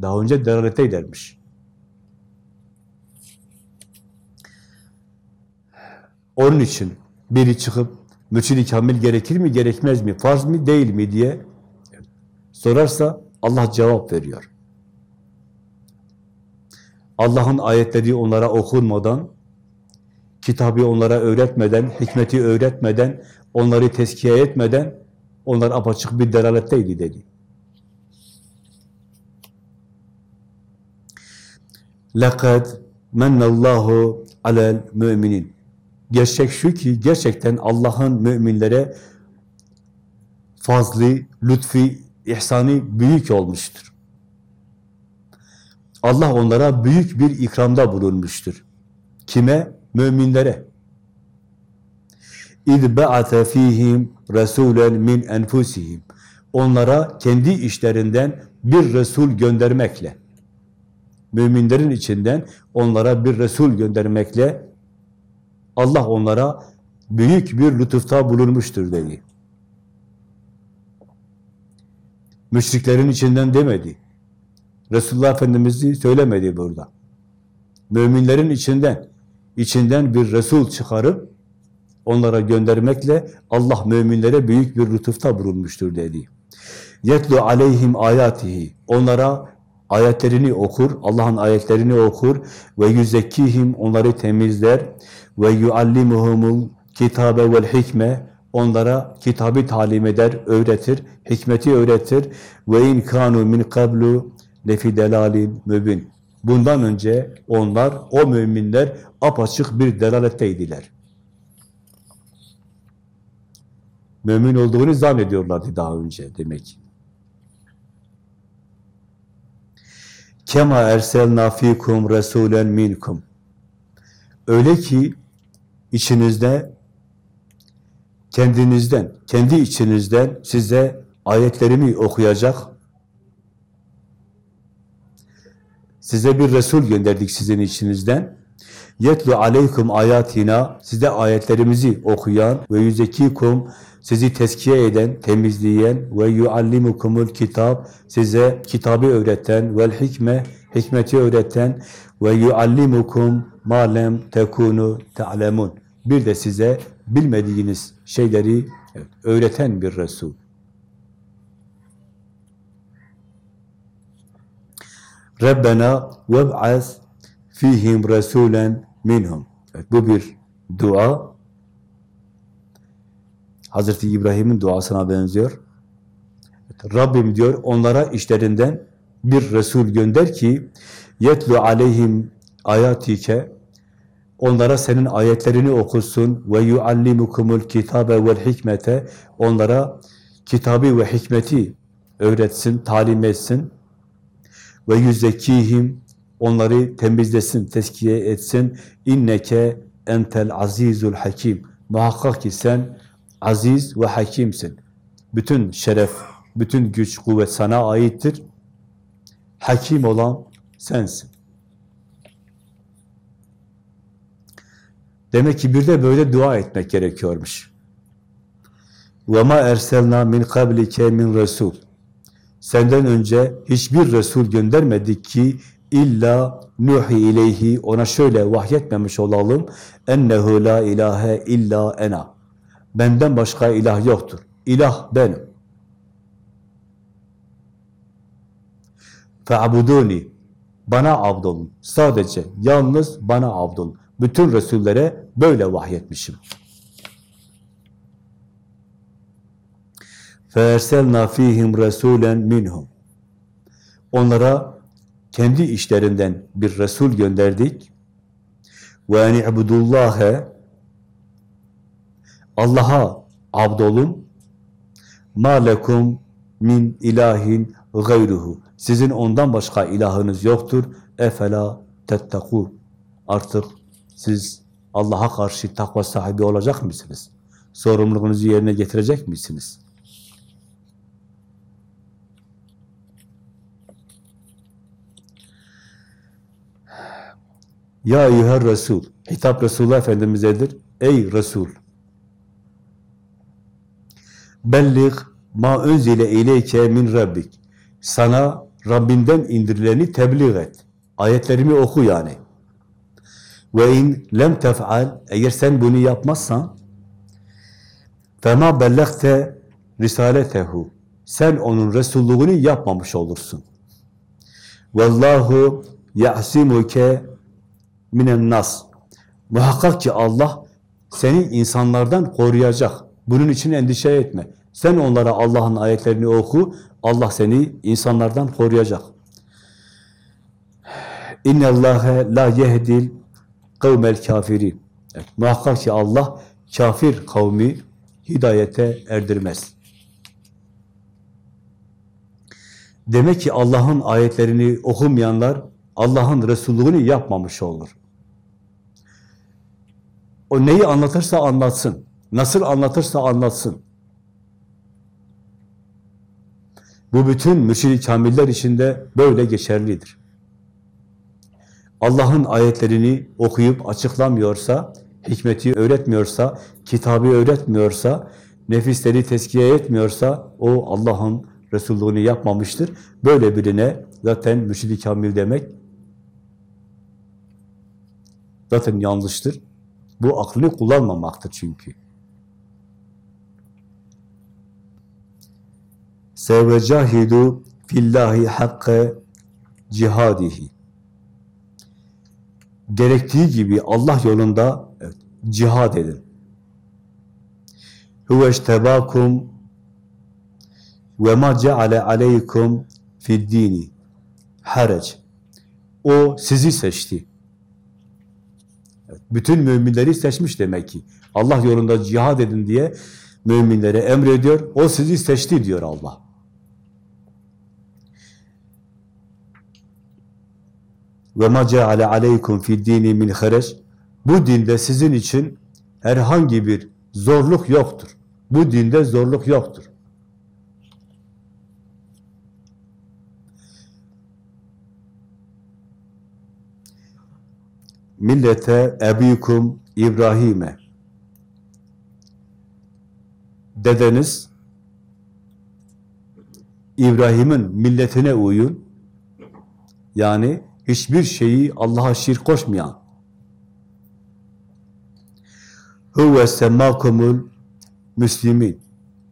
A: Daha önce delaletteylermiş. Onun için biri çıkıp mürşid-i kamil gerekir mi, gerekmez mi, farz mı, değil mi diye sorarsa Allah cevap veriyor. Allah'ın ayetleri onlara okunmadan, kitabı onlara öğretmeden, hikmeti öğretmeden, onları tezkiye etmeden onlar apaçık bir delaletteydi dedi. لَقَدْ مَنَّ اللّٰهُ عَلَى الْمُؤْمِنِينَ Gerçek şu ki gerçekten Allah'ın müminlere fazlı, lütfi, ihsanı büyük olmuştur. Allah onlara büyük bir ikramda bulunmuştur. Kime? Müminlere. اِذْ بَعَثَ ف۪يهِمْ رَسُولًا مِنْ اَنْفُسِهِمْ Onlara kendi işlerinden bir Resul göndermekle, müminlerin içinden onlara bir Resul göndermekle Allah onlara büyük bir lütufta bulunmuştur dedi. Müşriklerin içinden demedi. Resulullah Efendimiz'i söylemedi burada. Müminlerin içinden, içinden bir Resul çıkarıp onlara göndermekle Allah müminlere büyük bir lütufta bulunmuştur dedi. Yetlu aleyhim ayatihi. Onlara ayetlerini okur, Allah'ın ayetlerini okur ve yüzekkihim onları temizler ve yuallimuhumul kitabe vel hikme onlara kitabı talim eder, öğretir, hikmeti öğretir ve in kanu min qablu lefi delalin mübin. Bundan önce onlar, o müminler apaçık bir delaletteydiler. Mümin olduğunu zannediyorlardı daha önce demek. Kema erselna fikum resulen minkum. Öyle ki içinizde kendinizden, kendi içinizden size ayetlerimi okuyacak size bir Resul gönderdik sizin içinizden. Yetlu aleykum ayatina size ayetlerimizi okuyan ve yüzekikum sizi teskiye eden, temizleyen ve yuallimukumul kitap size kitabı öğreten vel hikme hikmeti öğreten ve yuallimukum ma lem tekunu ta'lemun. Bir de size bilmediğiniz şeyleri öğreten bir Resul. Rabbena veb'az fihim resulen minhum. Evet, bu bir dua. Hazreti İbrahim'in duasına benziyor. Evet, Rabbim diyor onlara işlerinden bir Resul gönder ki yetlu aleyhim ayatike onlara senin ayetlerini okusun ve yuallimukumul kitabe vel hikmete onlara kitabı ve hikmeti öğretsin, talim etsin ve yüzekihim onları temizlesin, teskiye etsin. İnneke entel azizul hakim. Muhakkak ki sen aziz ve hakimsin. Bütün şeref, bütün güç, kuvvet sana aittir. Hakim olan sensin. Demek ki bir de böyle dua etmek gerekiyormuş. وَمَا اَرْسَلْنَا مِنْ قَبْلِكَ مِنْ رَسُولٍ Senden önce hiçbir Resul göndermedik ki illa nuhi ileyhi ona şöyle vahyetmemiş olalım ennehu la ilahe illa ena benden başka ilah yoktur. İlah benim. Fe'abuduni bana abdolun. Sadece yalnız bana abdolun. Bütün Resullere böyle vahyetmişim. فَاَرْسَلْنَا ف۪يهِمْ رَسُولًا minhum. Onlara kendi işlerinden bir Resul gönderdik. وَاَنِ عَبُدُ Allah'a abdolun. مَا لَكُمْ min ilahin gayruhu. Sizin ondan başka ilahınız yoktur. Efela tettekûn. Artık siz Allah'a karşı takva sahibi olacak mısınız? sorumluluğunuzu yerine getirecek misiniz? Ya eyyüher Resul, hitap Resulullah Efendimiz'edir. Ey Resul! Belliğ ma unzile ileyke min rabbik. Sana Rabbinden indirileni tebliğ et. Ayetlerimi oku yani. Ve in lem tef'al eğer sen bunu yapmazsan fema bellekte risaletehu sen onun resulluğunu yapmamış olursun. Vallahu ya'simuke minen nas. Muhakkak ki Allah seni insanlardan koruyacak. Bunun için endişe etme. Sen onlara Allah'ın ayetlerini oku, Allah seni insanlardan koruyacak. İnne Allahe la yehdil kavmel kafirin. Evet, muhakkak ki Allah kafir kavmi hidayete erdirmez. Demek ki Allah'ın ayetlerini okumayanlar Allah'ın Resulluğunu yapmamış olur. O neyi anlatırsa anlatsın. Nasıl anlatırsa anlatsın. Bu bütün mürşid-i kamiller içinde böyle geçerlidir. Allah'ın ayetlerini okuyup açıklamıyorsa, hikmeti öğretmiyorsa, kitabı öğretmiyorsa, nefisleri tezkiye etmiyorsa, o Allah'ın Resulluğunu yapmamıştır. Böyle birine zaten mürşid-i kamil demek zaten yanlıştır. Bu aklını kullanmamaktır çünkü. Sevvecahidu fillahi hakkı cihadihi. Gerektiği gibi Allah yolunda evet, cihad edin. Huveştebakum ve ma ceale aleykum fid dini harec. O sizi seçti. Bütün müminleri seçmiş demek ki. Allah yolunda cihad edin diye müminlere emrediyor. O sizi seçti diyor Allah. Ve ma ceale aleykum fid dini min harec. Bu dinde sizin için herhangi bir zorluk yoktur. Bu dinde zorluk yoktur. Millete ebikum İbrahim'e. Dedeniz İbrahim'in milletine uyun. Yani hiçbir şeyi Allah'a şirk koşmayan. Huve semmakumul müslimin.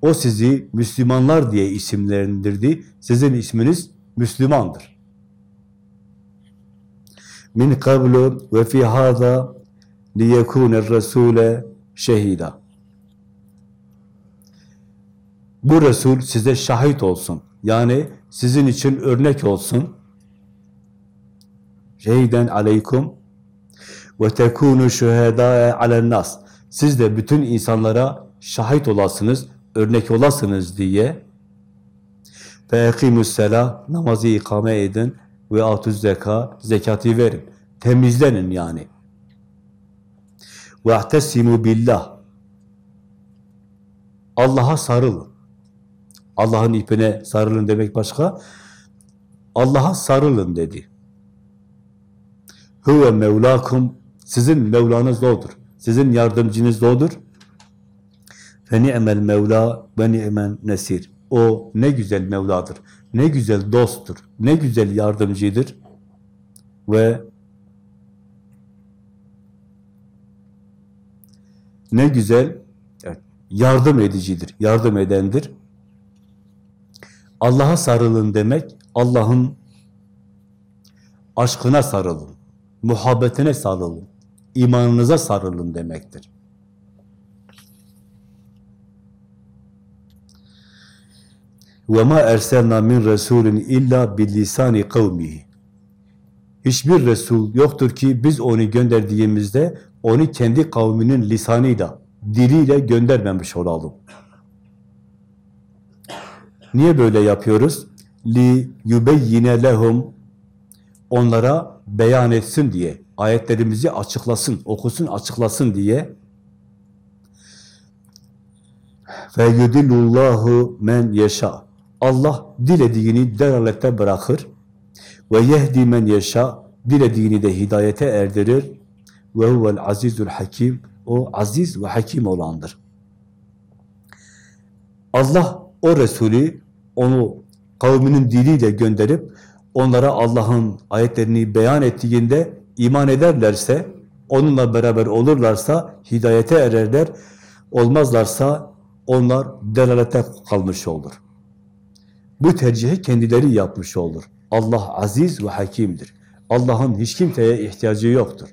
A: O sizi Müslümanlar diye isimlendirdi. Sizin isminiz Müslümandır min kablu ve fi hada liyekûne resûle şehida. Bu Resul size şahit olsun. Yani sizin için örnek olsun. Şehiden aleykum ve tekûnü şühedâe alennas. Siz de bütün insanlara şahit olasınız, örnek olasınız diye fe ekîmüsselâh namazı ikame edin ve atuz zeka, zekatı verin. Temizlenin yani. Ve ahtesimu billah. Allah'a sarılın. Allah'ın ipine sarılın demek başka. Allah'a sarılın dedi. Huve mevlakum. Sizin Mevlanız odur. Sizin yardımcınız odur. Fe ni'mel mevla ve ni'men nesir. O ne güzel Mevladır. Ne güzel dosttur. Ne güzel yardımcıdır. Ve ne güzel yardım edicidir. Yardım edendir. Allah'a sarılın demek, Allah'ın aşkına sarılın, muhabbetine sarılın, imanınıza sarılın demektir. وَمَا اَرْسَلْنَا مِنْ رَسُولٍ اِلَّا بِالْلِسَانِ قَوْمِهِ Hiçbir Resul yoktur ki biz onu gönderdiğimizde onu kendi kavminin lisanıyla, diliyle göndermemiş olalım. Niye böyle yapıyoruz? li yubeyyine lehum onlara beyan etsin diye, ayetlerimizi açıklasın, okusun, açıklasın diye Ve yudillullahu men yeşâ. Allah dilediğini delalette bırakır. Ve yehdi men yeşâ. Dilediğini de hidayete erdirir. Ve huvel azizul hakim. O aziz ve hakim olandır. Allah o Resulü onu kavminin diliyle gönderip onlara Allah'ın ayetlerini beyan ettiğinde iman ederlerse, onunla beraber olurlarsa hidayete ererler, olmazlarsa onlar delalete kalmış olur. Bu tercihi kendileri yapmış olur. Allah aziz ve hakimdir. Allah'ın hiç kimseye ihtiyacı yoktur.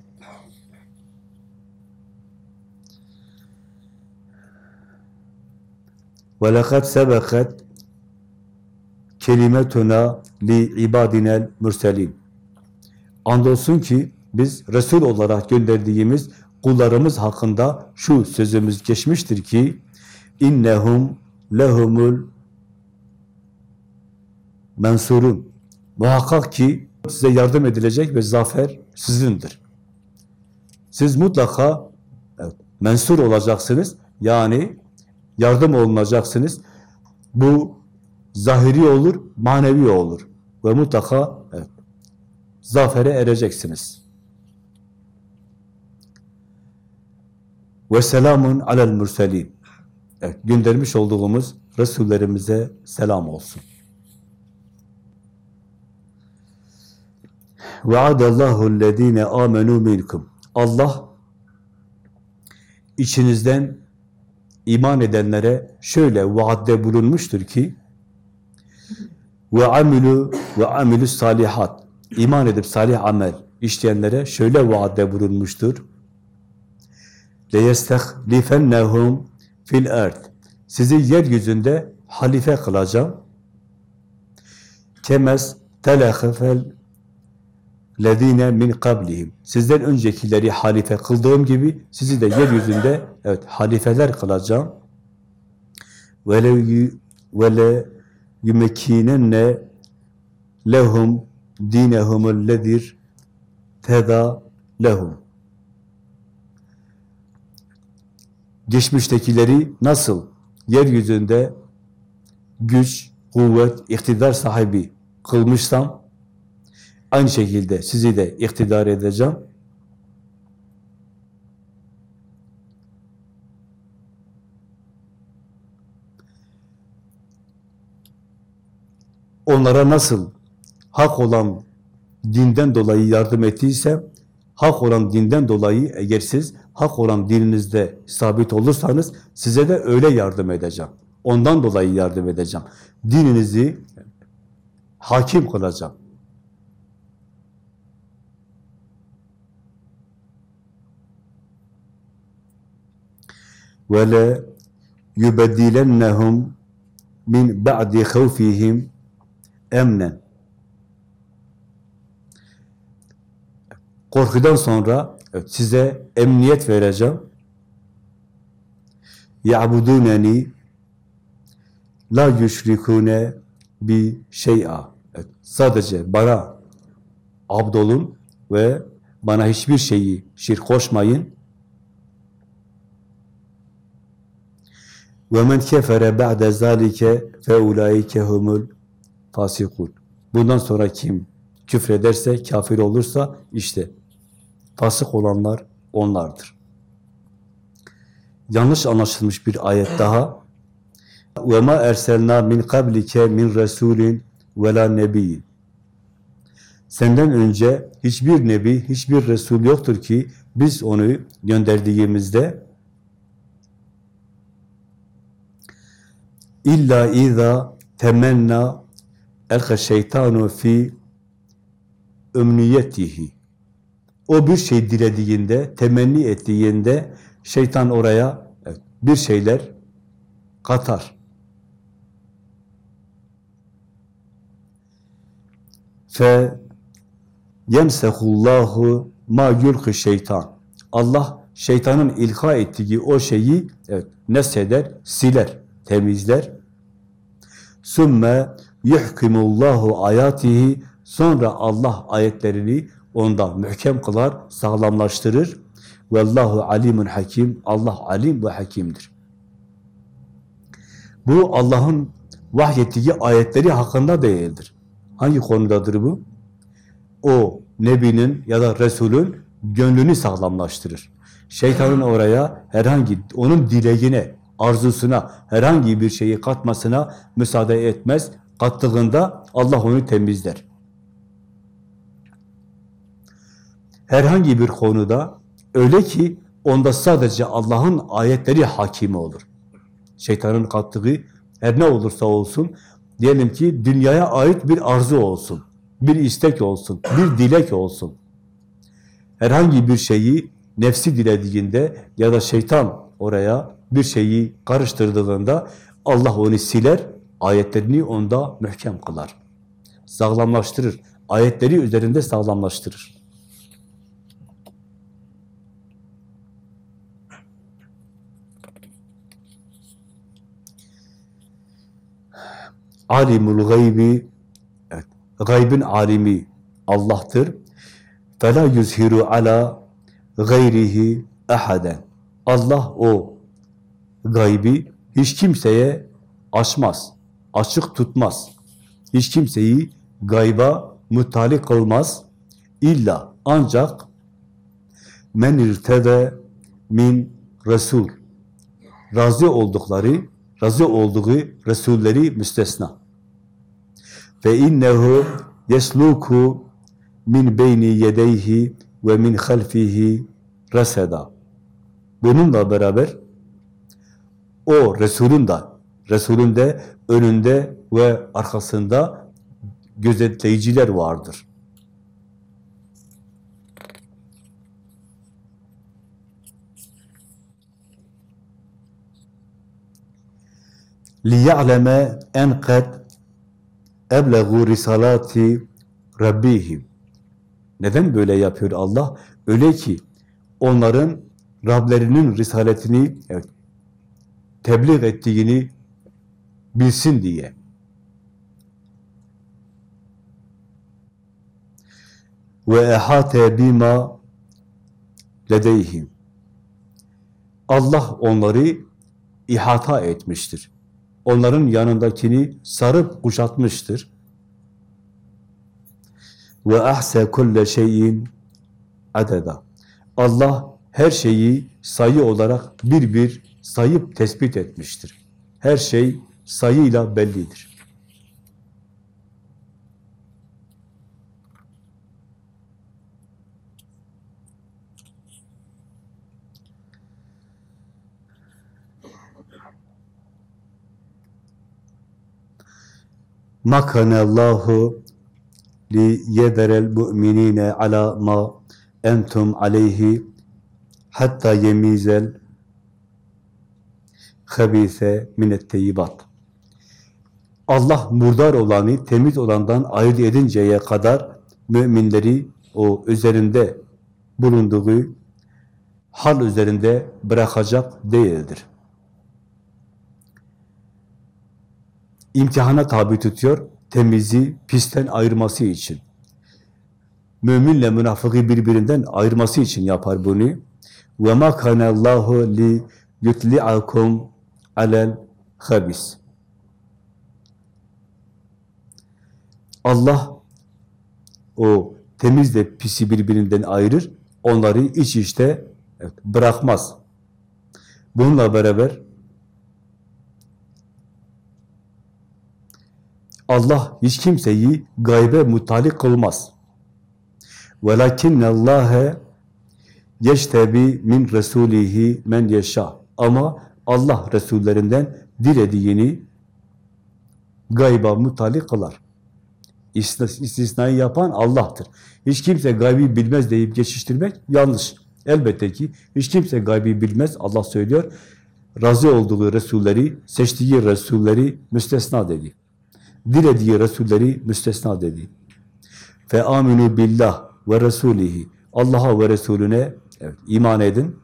A: وَلَقَدْ سَبَقَتْ kelimetuna li ibadinel mürselin. Andolsun ki biz Resul olarak gönderdiğimiz kullarımız hakkında şu sözümüz geçmiştir ki innehum lehumul mensurun. Muhakkak ki size yardım edilecek ve zafer sizindir. Siz mutlaka evet, mensur olacaksınız. Yani yardım olunacaksınız. Bu zahiri olur, manevi olur. Ve mutlaka evet, zafere ereceksiniz. Ve selamun alel murselin. Evet, göndermiş olduğumuz Resullerimize selam olsun. وَعَدَ اللّٰهُ amenu minkum. Allah içinizden iman edenlere şöyle vaadde bulunmuştur ki ve amilu ve amilü salihat iman edip salih amel işleyenlere şöyle vaadde bulunmuştur. لَيَسْتَخْلِفَنَّهُمْ fil erd. Sizi yeryüzünde halife kılacağım. Kemez telahefel lezine min kablihim. Sizden öncekileri halife kıldığım gibi sizi de yeryüzünde evet halifeler kılacağım. Ve le yumekkinenne lehum dinehumul ledir teda lehum. Geçmiştekileri nasıl yeryüzünde güç, kuvvet, iktidar sahibi kılmışsam aynı şekilde sizi de iktidar edeceğim. onlara nasıl hak olan dinden dolayı yardım ettiysem, hak olan dinden dolayı eğer siz hak olan dininizde sabit olursanız size de öyle yardım edeceğim. Ondan dolayı yardım edeceğim. Dininizi hakim kılacağım. Ve le yubeddilennehum min ba'di havfihim emnen. Korkudan sonra evet, size emniyet vereceğim. Ya'buduneni la yüşrikune bi şey'a. Evet, sadece bana abdolun ve bana hiçbir şeyi şirk koşmayın. Kefere ba'de zalike fe ulaike humul fasikun. Bundan sonra kim küfrederse, kafir olursa işte fasık olanlar onlardır. Yanlış anlaşılmış bir ayet daha. Erselna min kablike min resulin ve la nebiyyin. Senden önce hiçbir nebi, hiçbir resul yoktur ki biz onu gönderdiğimizde illa iza temenna elke şeytanu fi ömniyetihi. O bir şey dilediğinde, temenni ettiğinde şeytan oraya bir şeyler katar. Fe yemsehullahu ma yulki şeytan. Allah şeytanın ilka ettiği o şeyi evet, nesheder, siler, temizler. Sümme yuhkimullahu ayatihi sonra Allah ayetlerini onda mühkem kılar, sağlamlaştırır. Vallahu alimun hakim. Allah alim ve hakimdir. Bu Allah'ın vahyettiği ayetleri hakkında değildir. Hangi konudadır bu? O Nebinin ya da Resulün gönlünü sağlamlaştırır. Şeytanın oraya herhangi, onun dileğine, arzusuna, herhangi bir şeyi katmasına müsaade etmez. Kattığında Allah onu temizler. Herhangi bir konuda öyle ki onda sadece Allah'ın ayetleri hakimi olur. Şeytanın kattığı her ne olursa olsun, diyelim ki dünyaya ait bir arzu olsun, bir istek olsun, bir dilek olsun. Herhangi bir şeyi nefsi dilediğinde ya da şeytan oraya bir şeyi karıştırdığında Allah onu siler, ayetlerini onda mühkem kılar. Sağlamlaştırır. Ayetleri üzerinde sağlamlaştırır. Alimul gaybi evet, gaybın alimi Allah'tır. Fela yuzhiru ala gayrihi ahaden. Allah o gaybi hiç kimseye açmaz, açık tutmaz. Hiç kimseyi gayba muttali kılmaz. İlla ancak men irtede min resul. Razı oldukları, razı olduğu resulleri müstesna. Ve innehu yesluku min beyni yedeyhi ve min halfihi reseda. Bununla beraber o Resulün de, Resulün de önünde ve arkasında gözetleyiciler vardır. لِيَعْلَمَ اَنْ قَدْ اَبْلَغُوا رِسَالَاتِ رَبِّهِمْ Neden böyle yapıyor Allah? Öyle ki onların Rablerinin risaletini evet, tebliğ ettiğini bilsin diye. Ve ehate bima ledeyhim. Allah onları ihata etmiştir. Onların yanındakini sarıp kuşatmıştır. Ve ahse kulle şeyin adeda. Allah her şeyi sayı olarak bir bir sayıp tespit etmiştir. Her şey sayıyla bellidir. Makanallahu li yederel mu'minine ala ma entum aleyhi hatta yemizel habise minet teyyibat. Allah murdar olanı temiz olandan ayırt edinceye kadar müminleri o üzerinde bulunduğu hal üzerinde bırakacak değildir. İmtihana tabi tutuyor, temizi pisten ayırması için. Müminle münafıkı birbirinden ayırması için yapar bunu. وَمَا كَانَ اللّٰهُ لِيُتْلِعَكُمْ alel habis. Allah o temizle pisi birbirinden ayırır. Onları iç işte evet, bırakmaz. Bununla beraber Allah hiç kimseyi gaybe muttali kılmaz. وَلَكِنَّ اللّٰهَ يَشْتَبِ min رَسُولِهِ men yeşâ. Ama Allah Resullerinden dilediğini gayba muttali kılar. İstisnayı yapan Allah'tır. Hiç kimse gaybi bilmez deyip geçiştirmek yanlış. Elbette ki hiç kimse gaybi bilmez. Allah söylüyor. Razı olduğu Resulleri, seçtiği Resulleri müstesna dedi. Dilediği Resulleri müstesna dedi. Fe aminu billah ve Resulihi. Allah'a ve Resulüne evet, iman edin.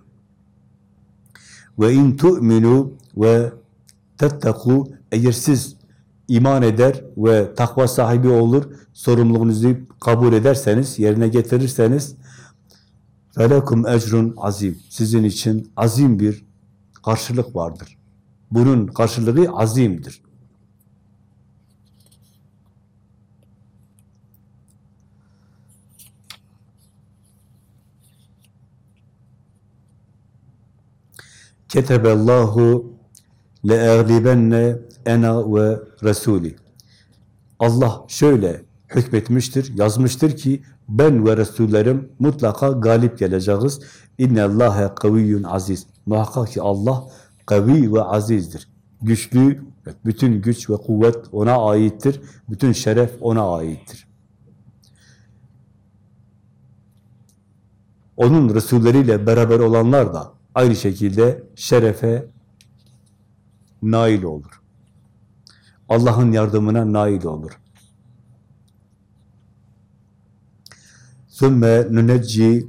A: Ve in tu'minu ve tettaku eğer siz iman eder ve takva sahibi olur, sorumluluğunuzu kabul ederseniz, yerine getirirseniz felekum ecrun azim. Sizin için azim bir karşılık vardır. Bunun karşılığı azimdir. Ketebellahu le'eglibenne ena ve resuli. Allah şöyle hükmetmiştir, yazmıştır ki ben ve Resullerim mutlaka galip geleceğiz. İnne Allahe kaviyyun aziz. Muhakkak ki Allah kavi ve azizdir. Güçlü, bütün güç ve kuvvet ona aittir. Bütün şeref ona aittir. Onun Resulleriyle beraber olanlar da aynı şekilde şerefe nail olur. Allah'ın yardımına nail olur. ثُمَّ نُنَجِّي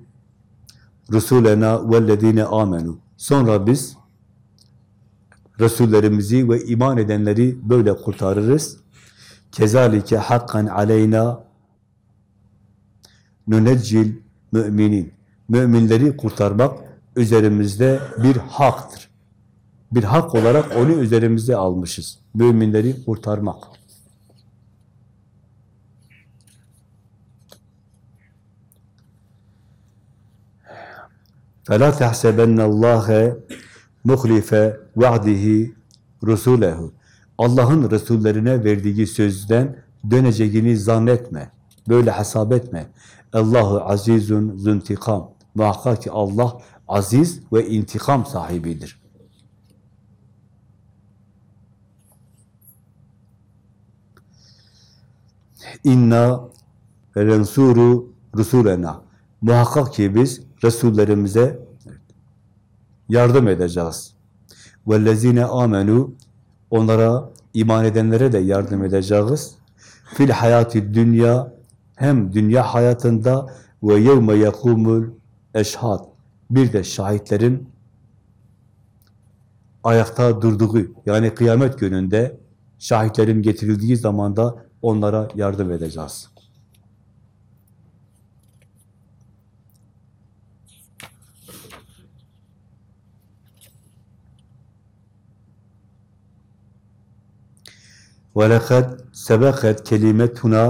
A: رُسُولَنَا وَالَّذ۪ينَ آمَنُوا Sonra biz Resullerimizi ve iman edenleri böyle kurtarırız. Kezalike hakkan aleyna nuneccil müminin. Müminleri kurtarmak üzerimizde bir haktır. Bir hak olarak onu üzerimize almışız. Müminleri kurtarmak. فَلَا تَحْسَبَنَّ اللّٰهَ مُخْلِفَ وَعْدِهِ رُسُولَهُ Allah'ın Resullerine verdiği sözden döneceğini zannetme. Böyle hesap etme. Allahu azizun zuntikam. Muhakkak ki Allah aziz ve intikam sahibidir. İnna lensuru rusulena. Muhakkak ki biz Resullerimize yardım edeceğiz. Vellezine amenu onlara iman edenlere de yardım edeceğiz. Fil hayati dünya hem dünya hayatında ve yevme yakumul eşhad bir de şahitlerin ayakta durduğu yani kıyamet gününde şahitlerin getirildiği zamanda onlara yardım edeceğiz. وَلَقَدْ سَبَقَتْ كَلِمَتُنَا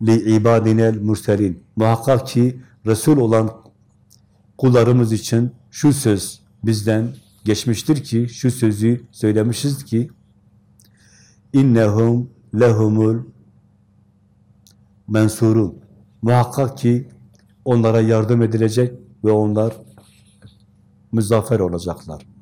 A: لِعِبَادِنَا الْمُرْسَلِينَ Muhakkak ki Resul olan kullarımız için şu söz bizden geçmiştir ki, şu sözü söylemişiz ki innehum lehumul mensurun. Muhakkak ki onlara yardım edilecek ve onlar müzaffer olacaklar.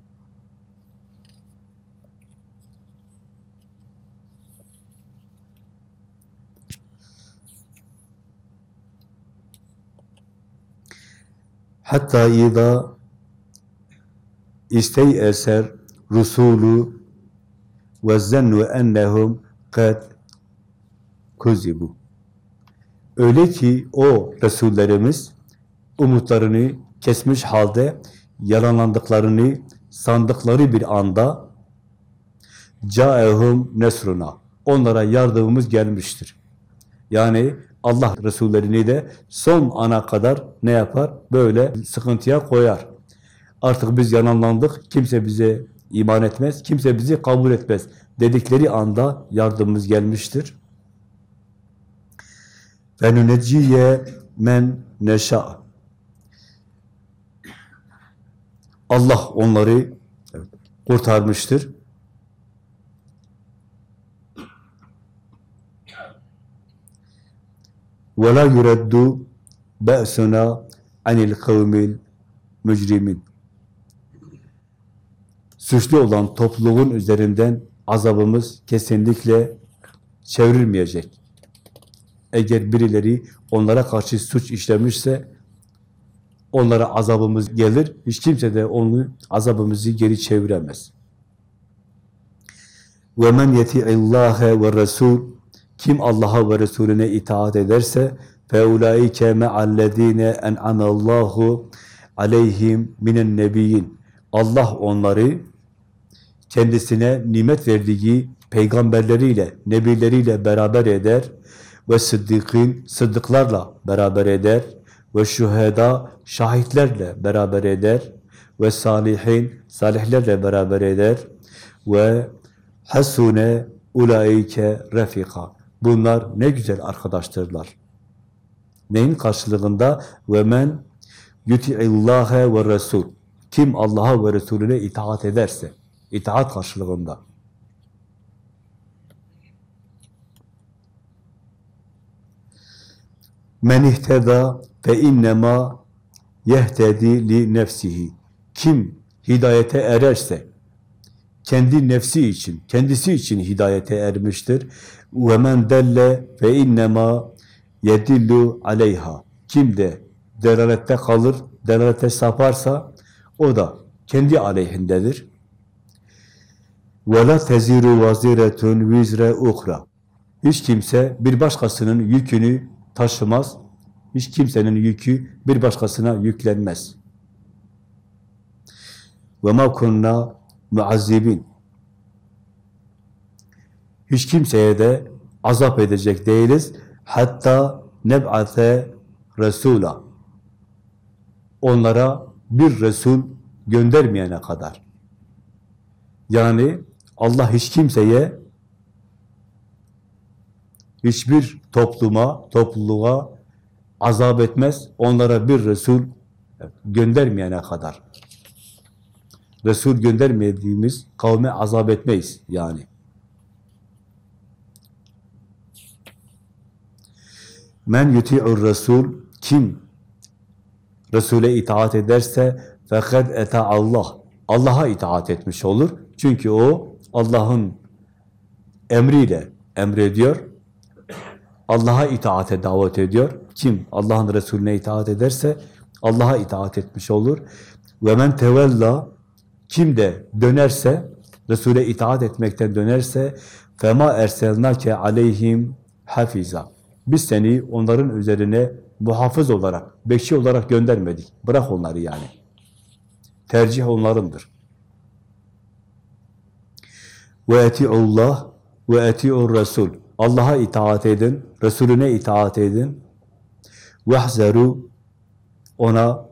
A: Hatta ida istey eser rusulu ve zennu ennehum kad kuzibu. Öyle ki o Resullerimiz umutlarını kesmiş halde yalanlandıklarını sandıkları bir anda caehum nesruna onlara yardımımız gelmiştir. Yani Allah Resullerini de son ana kadar ne yapar? Böyle sıkıntıya koyar. Artık biz yananlandık, kimse bize iman etmez, kimse bizi kabul etmez dedikleri anda yardımımız gelmiştir. Nuneciye men neşa. Allah onları kurtarmıştır. وَلَا يُرَدُّ بَأْسُنَا عَنِ الْقَوْمِ الْمُجْرِمِينَ Suçlu olan topluluğun üzerinden azabımız kesinlikle çevrilmeyecek. Eğer birileri onlara karşı suç işlemişse onlara azabımız gelir. Hiç kimse de onu azabımızı geri çeviremez. وَمَنْ يَتِعِ اللّٰهَ وَالرَّسُولِ kim Allah'a ve Resulüne itaat ederse فَاُولَٰئِكَ مَعَ الَّذ۪ينَ اَنْعَمَ اللّٰهُ عَلَيْهِمْ مِنَ النَّبِيِّينَ Allah onları kendisine nimet verdiği peygamberleriyle, nebileriyle beraber eder ve sıddıkın, sıddıklarla beraber eder ve şüheda, şahitlerle beraber eder ve salihin, salihlerle beraber eder ve hasune ulaike refika. Bunlar ne güzel arkadaştırlar. Neyin karşılığında? Men yuti'illâhe ve resul. Kim Allah'a ve Resulüne itaat ederse, itaat karşılığında. Men ihteda fe innema yehtedi li nefsihi. Kim hidayete ererse, kendi nefsi için, kendisi için hidayete ermiştir. Delle fe innema yedillu aleyha. Kim de delalette kalır, delalete saparsa o da kendi aleyhindedir. La teziru vaziretun vizre ukra. Hiç kimse bir başkasının yükünü taşımaz. Hiç kimsenin yükü bir başkasına yüklenmez. Ma kunna muazzibin. Hiç kimseye de azap edecek değiliz. Hatta neb'ate resula. Onlara bir Resul göndermeyene kadar. Yani Allah hiç kimseye hiçbir topluma, topluluğa azap etmez. Onlara bir Resul göndermeyene kadar. Resul göndermediğimiz kavme azap etmeyiz yani. Men yuti'ur Resul kim Resul'e itaat ederse fakat eta Allah. Allah'a itaat etmiş olur. Çünkü o Allah'ın emriyle emrediyor. Allah'a itaate davet ediyor. Kim Allah'ın Resulüne itaat ederse Allah'a itaat etmiş olur. Ve men tevella kim de dönerse Resul'e itaat etmekten dönerse fema erselnake aleyhim hafiza. Biz seni onların üzerine muhafız olarak, bekçi olarak göndermedik. Bırak onları yani. Tercih onlarındır. Ve eti'ullah ve eti'ur Resul. Allah'a itaat edin, Resulüne itaat edin. Vehzeru ona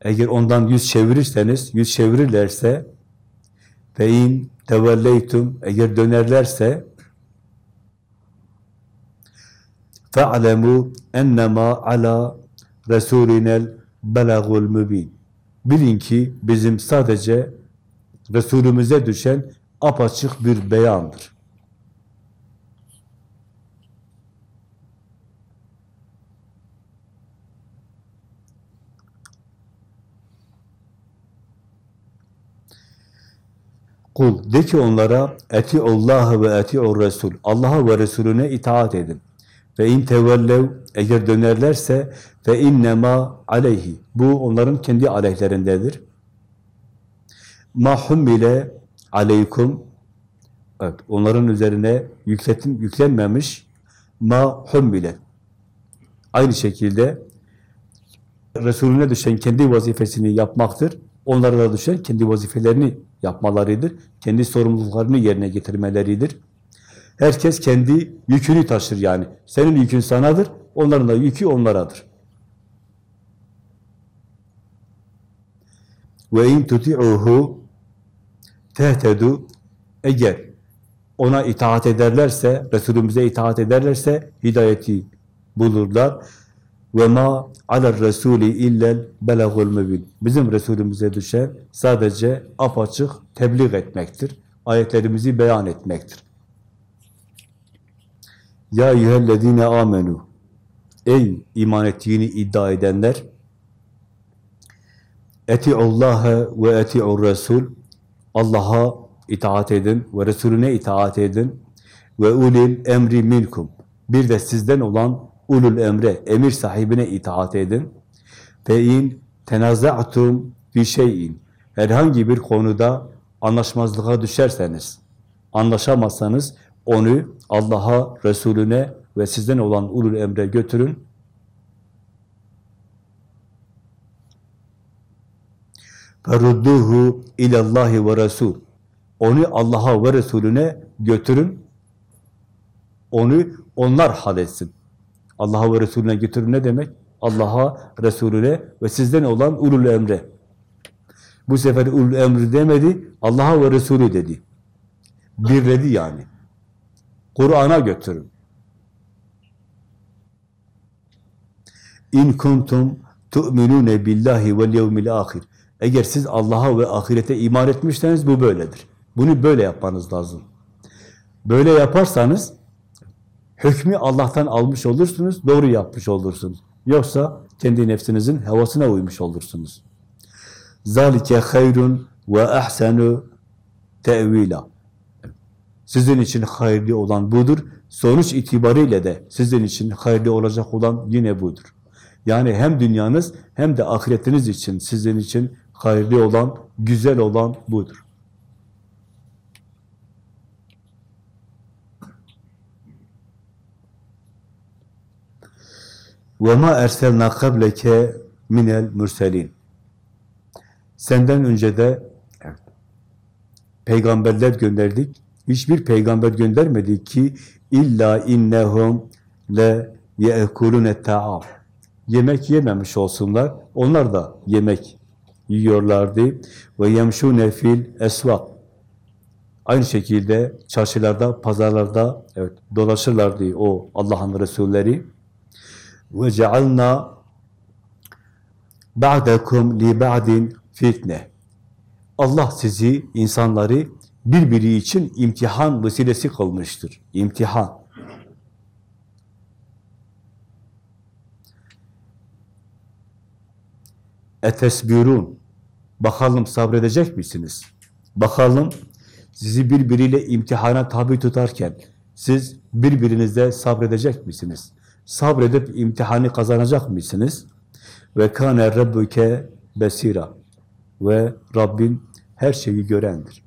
A: eğer ondan yüz çevirirseniz, yüz çevirirlerse ve in tevelleytum eğer dönerlerse فَعْلَمُوا اَنَّمَا عَلَى رَسُولِنَا الْبَلَغُ الْمُب۪ينَ Bilin ki bizim sadece Resulümüze düşen apaçık bir beyandır. Kul de ki onlara eti Allah ve eti o Resul. Allah'a ve Resulüne itaat edin. Ve in tevellev eğer dönerlerse fe innema aleyhi. Bu onların kendi aleyhlerindedir. Ma hummile aleykum Evet, onların üzerine yükletin, yüklenmemiş ma hummile. Aynı şekilde Resulüne düşen kendi vazifesini yapmaktır. Onlara da düşen kendi vazifelerini yapmalarıdır. Kendi sorumluluklarını yerine getirmeleridir. Herkes kendi yükünü taşır yani. Senin yükün sanadır, onların da yükü onlaradır. Ve in tuti'uhu tehtedu eğer ona itaat ederlerse, Resulümüze itaat ederlerse hidayeti bulurlar. Ve ma alel resuli illel belagul mübin. Bizim Resulümüze düşen sadece apaçık tebliğ etmektir. Ayetlerimizi beyan etmektir. Ya eyyühellezine amenu Ey iman ettiğini iddia edenler Eti'ullâhe ve eti'ur Resul Allah'a itaat edin ve Resulüne itaat edin. Ve ulil emri minkum. Bir de sizden olan ulul emre, emir sahibine itaat edin. Fe in tenaza'tum fi şeyin. Herhangi bir konuda anlaşmazlığa düşerseniz, anlaşamazsanız onu Allah'a, Resulüne ve sizden olan ulul emre götürün. Ferudduhu ilallahi ve Resul. Onu Allah'a ve Resulüne götürün. Onu onlar halletsin. Allah'a ve Resulüne götürün ne demek? Allah'a, Resulüne ve sizden olan ulul emre. Bu sefer ulul emri demedi, Allah'a ve Resulü dedi. Birledi yani. Kur'an'a götürün. İn kuntum tu'minune billahi vel yevmil ahir. Eğer siz Allah'a ve ahirete iman etmişseniz bu böyledir. Bunu böyle yapmanız lazım. Böyle yaparsanız hükmü Allah'tan almış olursunuz, doğru yapmış olursunuz. Yoksa kendi nefsinizin havasına uymuş olursunuz. Zalike hayrun ve ahsenu tevila. Sizin için hayırlı olan budur. Sonuç itibariyle de sizin için hayırlı olacak olan yine budur. Yani hem dünyanız hem de ahiretiniz için sizin için hayırlı olan, güzel olan budur. وَمَا اَرْسَلْنَا قَبْلَكَ minel mürselin. Senden önce de peygamberler gönderdik. Hiçbir peygamber göndermedik ki illa innehum le ye'kulune ta'am. Yemek yememiş olsunlar. Onlar da yemek yiyorlardı. Ve yemşune fil esvak. Aynı şekilde çarşılarda, pazarlarda evet dolaşırlardı o Allah'ın Resulleri. Ve cealna ba'dakum li ba'din fitne. Allah sizi, insanları birbiri için imtihan vesilesi kılmıştır. İmtihan. Etesbirun. Bakalım sabredecek misiniz? Bakalım sizi birbiriyle imtihana tabi tutarken siz birbirinizde sabredecek misiniz? Sabredip imtihanı kazanacak mısınız? Ve kâne rabbuke besira. Ve Rabbin her şeyi görendir.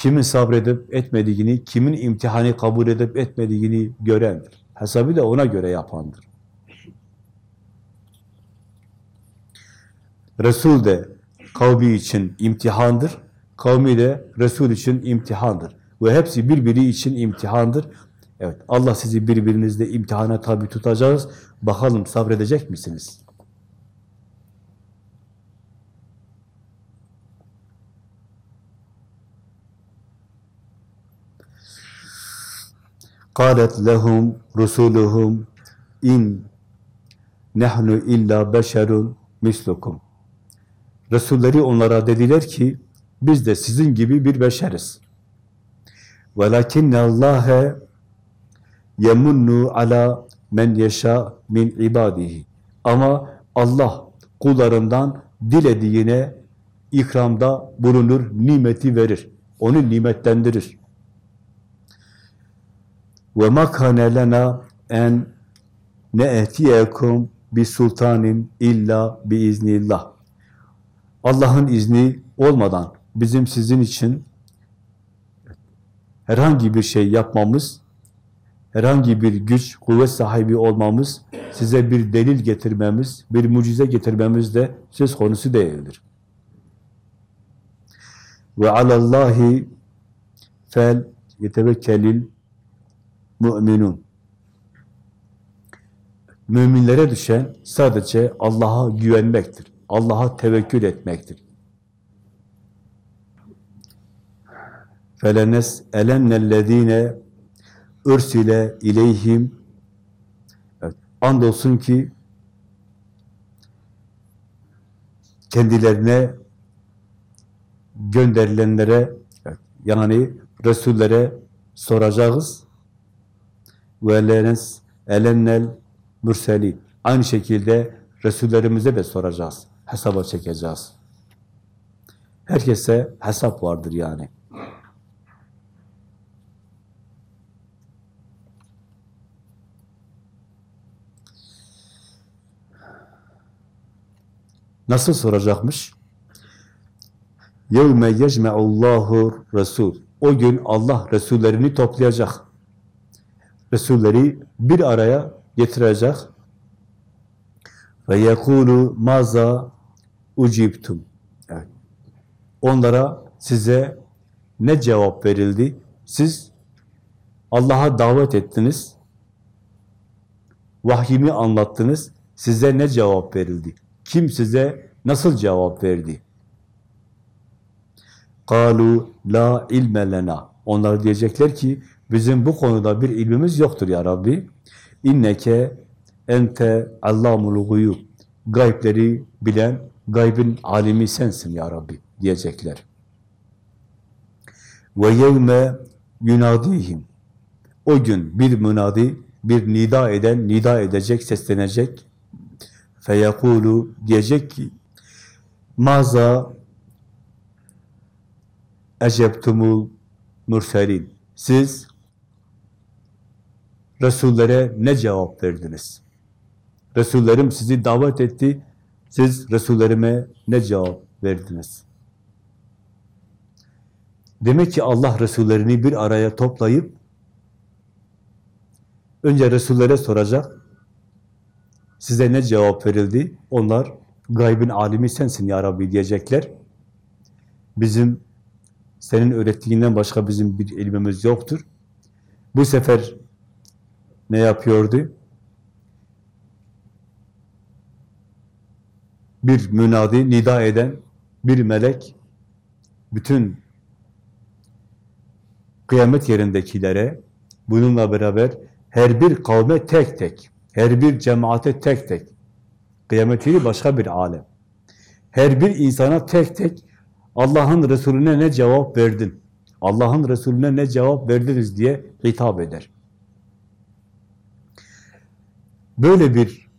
A: Kimin sabredip etmediğini, kimin imtihanı kabul edip etmediğini görendir. Hesabı da ona göre yapandır. Resul de kavmi için imtihandır, kavmi de Resul için imtihandır. Ve hepsi birbiri için imtihandır. Evet, Allah sizi birbirinizle imtihana tabi tutacağız. Bakalım sabredecek misiniz? قالت لهم رسولهم in nehnu illa beşerun mislukum. Resulleri onlara dediler ki biz de sizin gibi bir beşeriz. Velakinne Allahe yemunnu ala men yeşa min ibadihi. Ama Allah kullarından dilediğine ikramda bulunur, nimeti verir. Onu nimetlendirir. Ve ma kana lena en ne bi sultanin illa bi iznillah. Allah'ın izni olmadan bizim sizin için herhangi bir şey yapmamız, herhangi bir güç, kuvvet sahibi olmamız, size bir delil getirmemiz, bir mucize getirmemiz de söz konusu değildir. Ve alallahi fel yetevekkelil müminun. Müminlere düşen sadece Allah'a güvenmektir. Allah'a tevekkül etmektir. Felenes elennellezine ürsile ileyhim evet, andolsun ki kendilerine gönderilenlere yani Resullere soracağız ve lenes elennel mürselin aynı şekilde Resullerimize de soracağız hesaba çekeceğiz. Herkese hesap vardır yani. Nasıl soracakmış? يَوْمَ يَجْمَعُ اللّٰهُ Resul. O gün Allah Resullerini toplayacak. Resulleri bir araya getirecek. Ve yekulu maza ucibtum. Evet. Onlara size ne cevap verildi? Siz Allah'a davet ettiniz. Vahyimi anlattınız. Size ne cevap verildi? Kim size nasıl cevap verdi? Kalu la ilme lena. Onlar diyecekler ki bizim bu konuda bir ilmimiz yoktur ya Rabbi. İnneke ente allamul guyub. Gaybleri bilen, gaybın alimi sensin ya Rabbi diyecekler. Ve yevme yunadihim. O gün bir münadi, bir nida eden, nida edecek, seslenecek. Feyekulu diyecek ki, maza ecebtumul murselin. Siz Resullere ne cevap verdiniz? Resullerim sizi davet etti. Siz Resullerime ne cevap verdiniz? Demek ki Allah Resullerini bir araya toplayıp önce Resullere soracak. Size ne cevap verildi? Onlar gaybın alimi sensin ya Rabbi diyecekler. Bizim senin öğrettiğinden başka bizim bir ilmimiz yoktur. Bu sefer ne yapıyordu? Bir münadi, nida eden bir melek bütün kıyamet yerindekilere bununla beraber her bir kavme tek tek, her bir cemaate tek tek, kıyamet yeri başka bir alem. Her bir insana tek tek Allah'ın Resulüne ne cevap verdin? Allah'ın Resulüne ne cevap verdiniz diye hitap eder. Böyle bir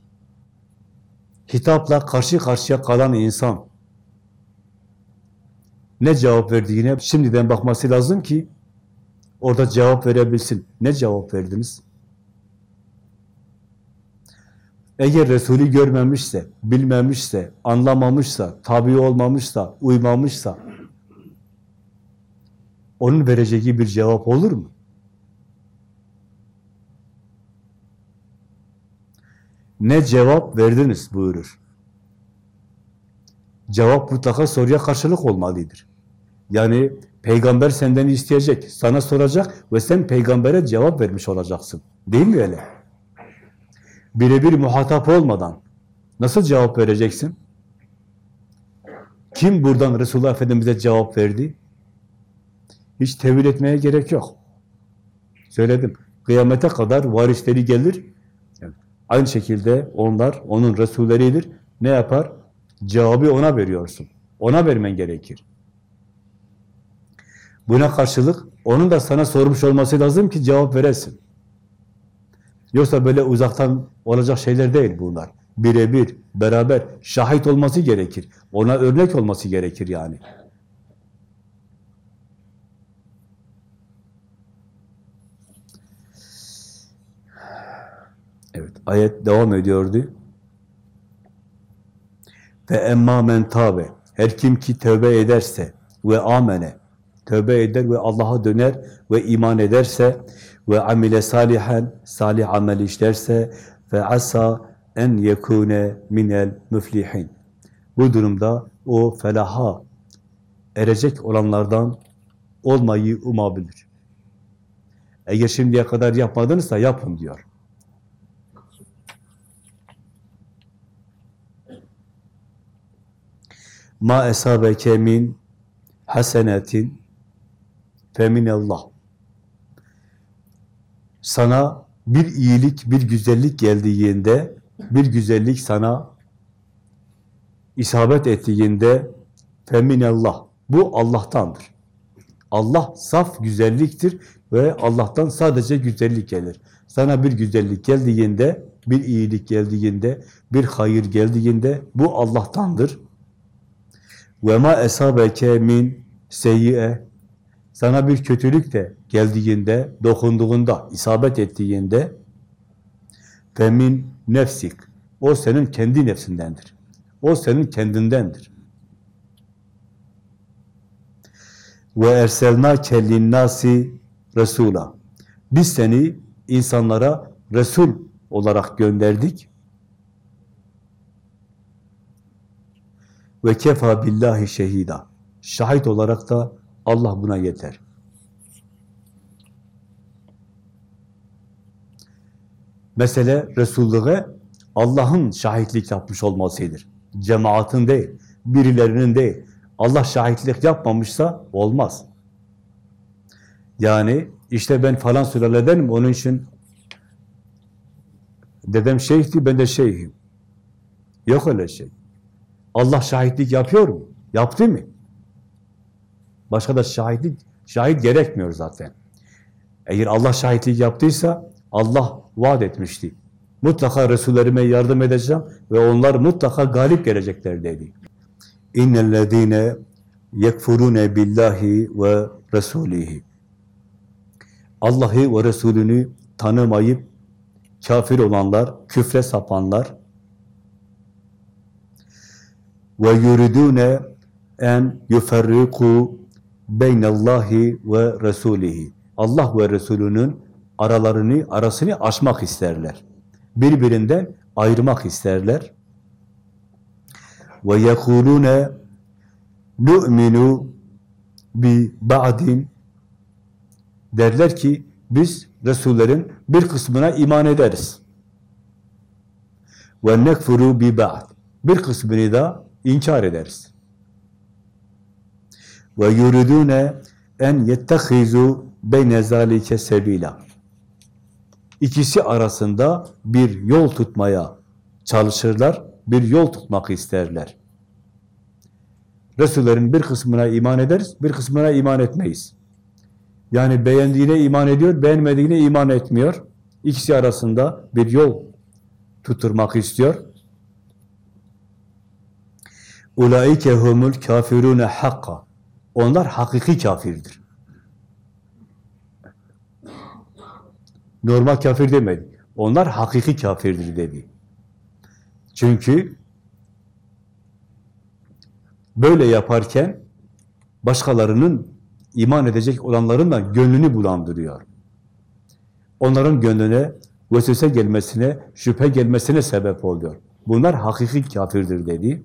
A: hitapla karşı karşıya kalan insan ne cevap verdiğine şimdiden bakması lazım ki orada cevap verebilsin. Ne cevap verdiniz? Eğer Resulü görmemişse, bilmemişse, anlamamışsa, tabi olmamışsa, uymamışsa onun vereceği bir cevap olur mu? Ne cevap verdiniz buyurur. Cevap mutlaka soruya karşılık olmalıdır. Yani peygamber senden isteyecek, sana soracak ve sen peygambere cevap vermiş olacaksın. Değil mi öyle? Birebir muhatap olmadan nasıl cevap vereceksin? Kim buradan Resulullah Efendimiz'e cevap verdi? Hiç tevil etmeye gerek yok. Söyledim. Kıyamete kadar varisleri gelir. Aynı şekilde onlar onun Resulleridir. Ne yapar? Cevabı ona veriyorsun. Ona vermen gerekir. Buna karşılık onun da sana sormuş olması lazım ki cevap veresin. Yoksa böyle uzaktan olacak şeyler değil bunlar. Birebir, beraber şahit olması gerekir. Ona örnek olması gerekir yani. Evet, ayet devam ediyordu. Ve emma men tabe. Her kim ki tövbe ederse ve amene. Tövbe eder ve Allah'a döner ve iman ederse ve amile salihan salih amel işlerse ve asa en yekune minel müflihin. Bu durumda o felaha erecek olanlardan olmayı umabilir. Eğer şimdiye kadar yapmadınızsa yapın diyor. Ma esabeke min hasenetin feminallah. Sana bir iyilik, bir güzellik geldiğinde, bir güzellik sana isabet ettiğinde feminallah. Bu Allah'tandır. Allah saf güzelliktir ve Allah'tan sadece güzellik gelir. Sana bir güzellik geldiğinde, bir iyilik geldiğinde, bir hayır geldiğinde bu Allah'tandır. Ve ma esabeke min seyyi'e sana bir kötülük de geldiğinde, dokunduğunda, isabet ettiğinde femin nefsik. O senin kendi nefsindendir. O senin kendindendir. Ve erselnâke linnâsi resûlâ. Biz seni insanlara Resul olarak gönderdik. Ve kefa billahi şehida. Şahit olarak da Allah buna yeter. Mesele Resulluğe Allah'ın şahitlik yapmış olmasıdır. Cemaatin değil, birilerinin değil. Allah şahitlik yapmamışsa olmaz. Yani işte ben falan sülaledenim, onun için dedem şeyhti, ben de şeyhim. Yok öyle şey. Allah şahitlik yapıyor mu? Yaptı mı? Başka da şahitlik, şahit gerekmiyor zaten. Eğer Allah şahitlik yaptıysa Allah vaat etmişti. Mutlaka Resullerime yardım edeceğim ve onlar mutlaka galip gelecekler dedi. İnnellezîne yekfurûne billahi ve resulihi. Allah'ı ve Resulünü tanımayıp kafir olanlar, küfre sapanlar ve yuridune en yuferriku beynallahi ve resulihi. Allah ve Resulünün aralarını, arasını aşmak isterler. Birbirinden ayırmak isterler. Ve yekulune nu'minu bi ba'din derler ki biz Resullerin bir kısmına iman ederiz. Ve nekfuru bi ba'd. Bir kısmını da inkar ederiz. Ve yuridune en yettehizu beyne zalike sebila. İkisi arasında bir yol tutmaya çalışırlar, bir yol tutmak isterler. Resullerin bir kısmına iman ederiz, bir kısmına iman etmeyiz. Yani beğendiğine iman ediyor, beğenmediğine iman etmiyor. İkisi arasında bir yol tutturmak istiyor. Ulaike humul kafirune hakka. Onlar hakiki kafirdir. Normal kafir demedi. Onlar hakiki kafirdir dedi. Çünkü böyle yaparken başkalarının iman edecek olanların da gönlünü bulandırıyor. Onların gönlüne vesvese gelmesine, şüphe gelmesine sebep oluyor. Bunlar hakiki kafirdir dedi.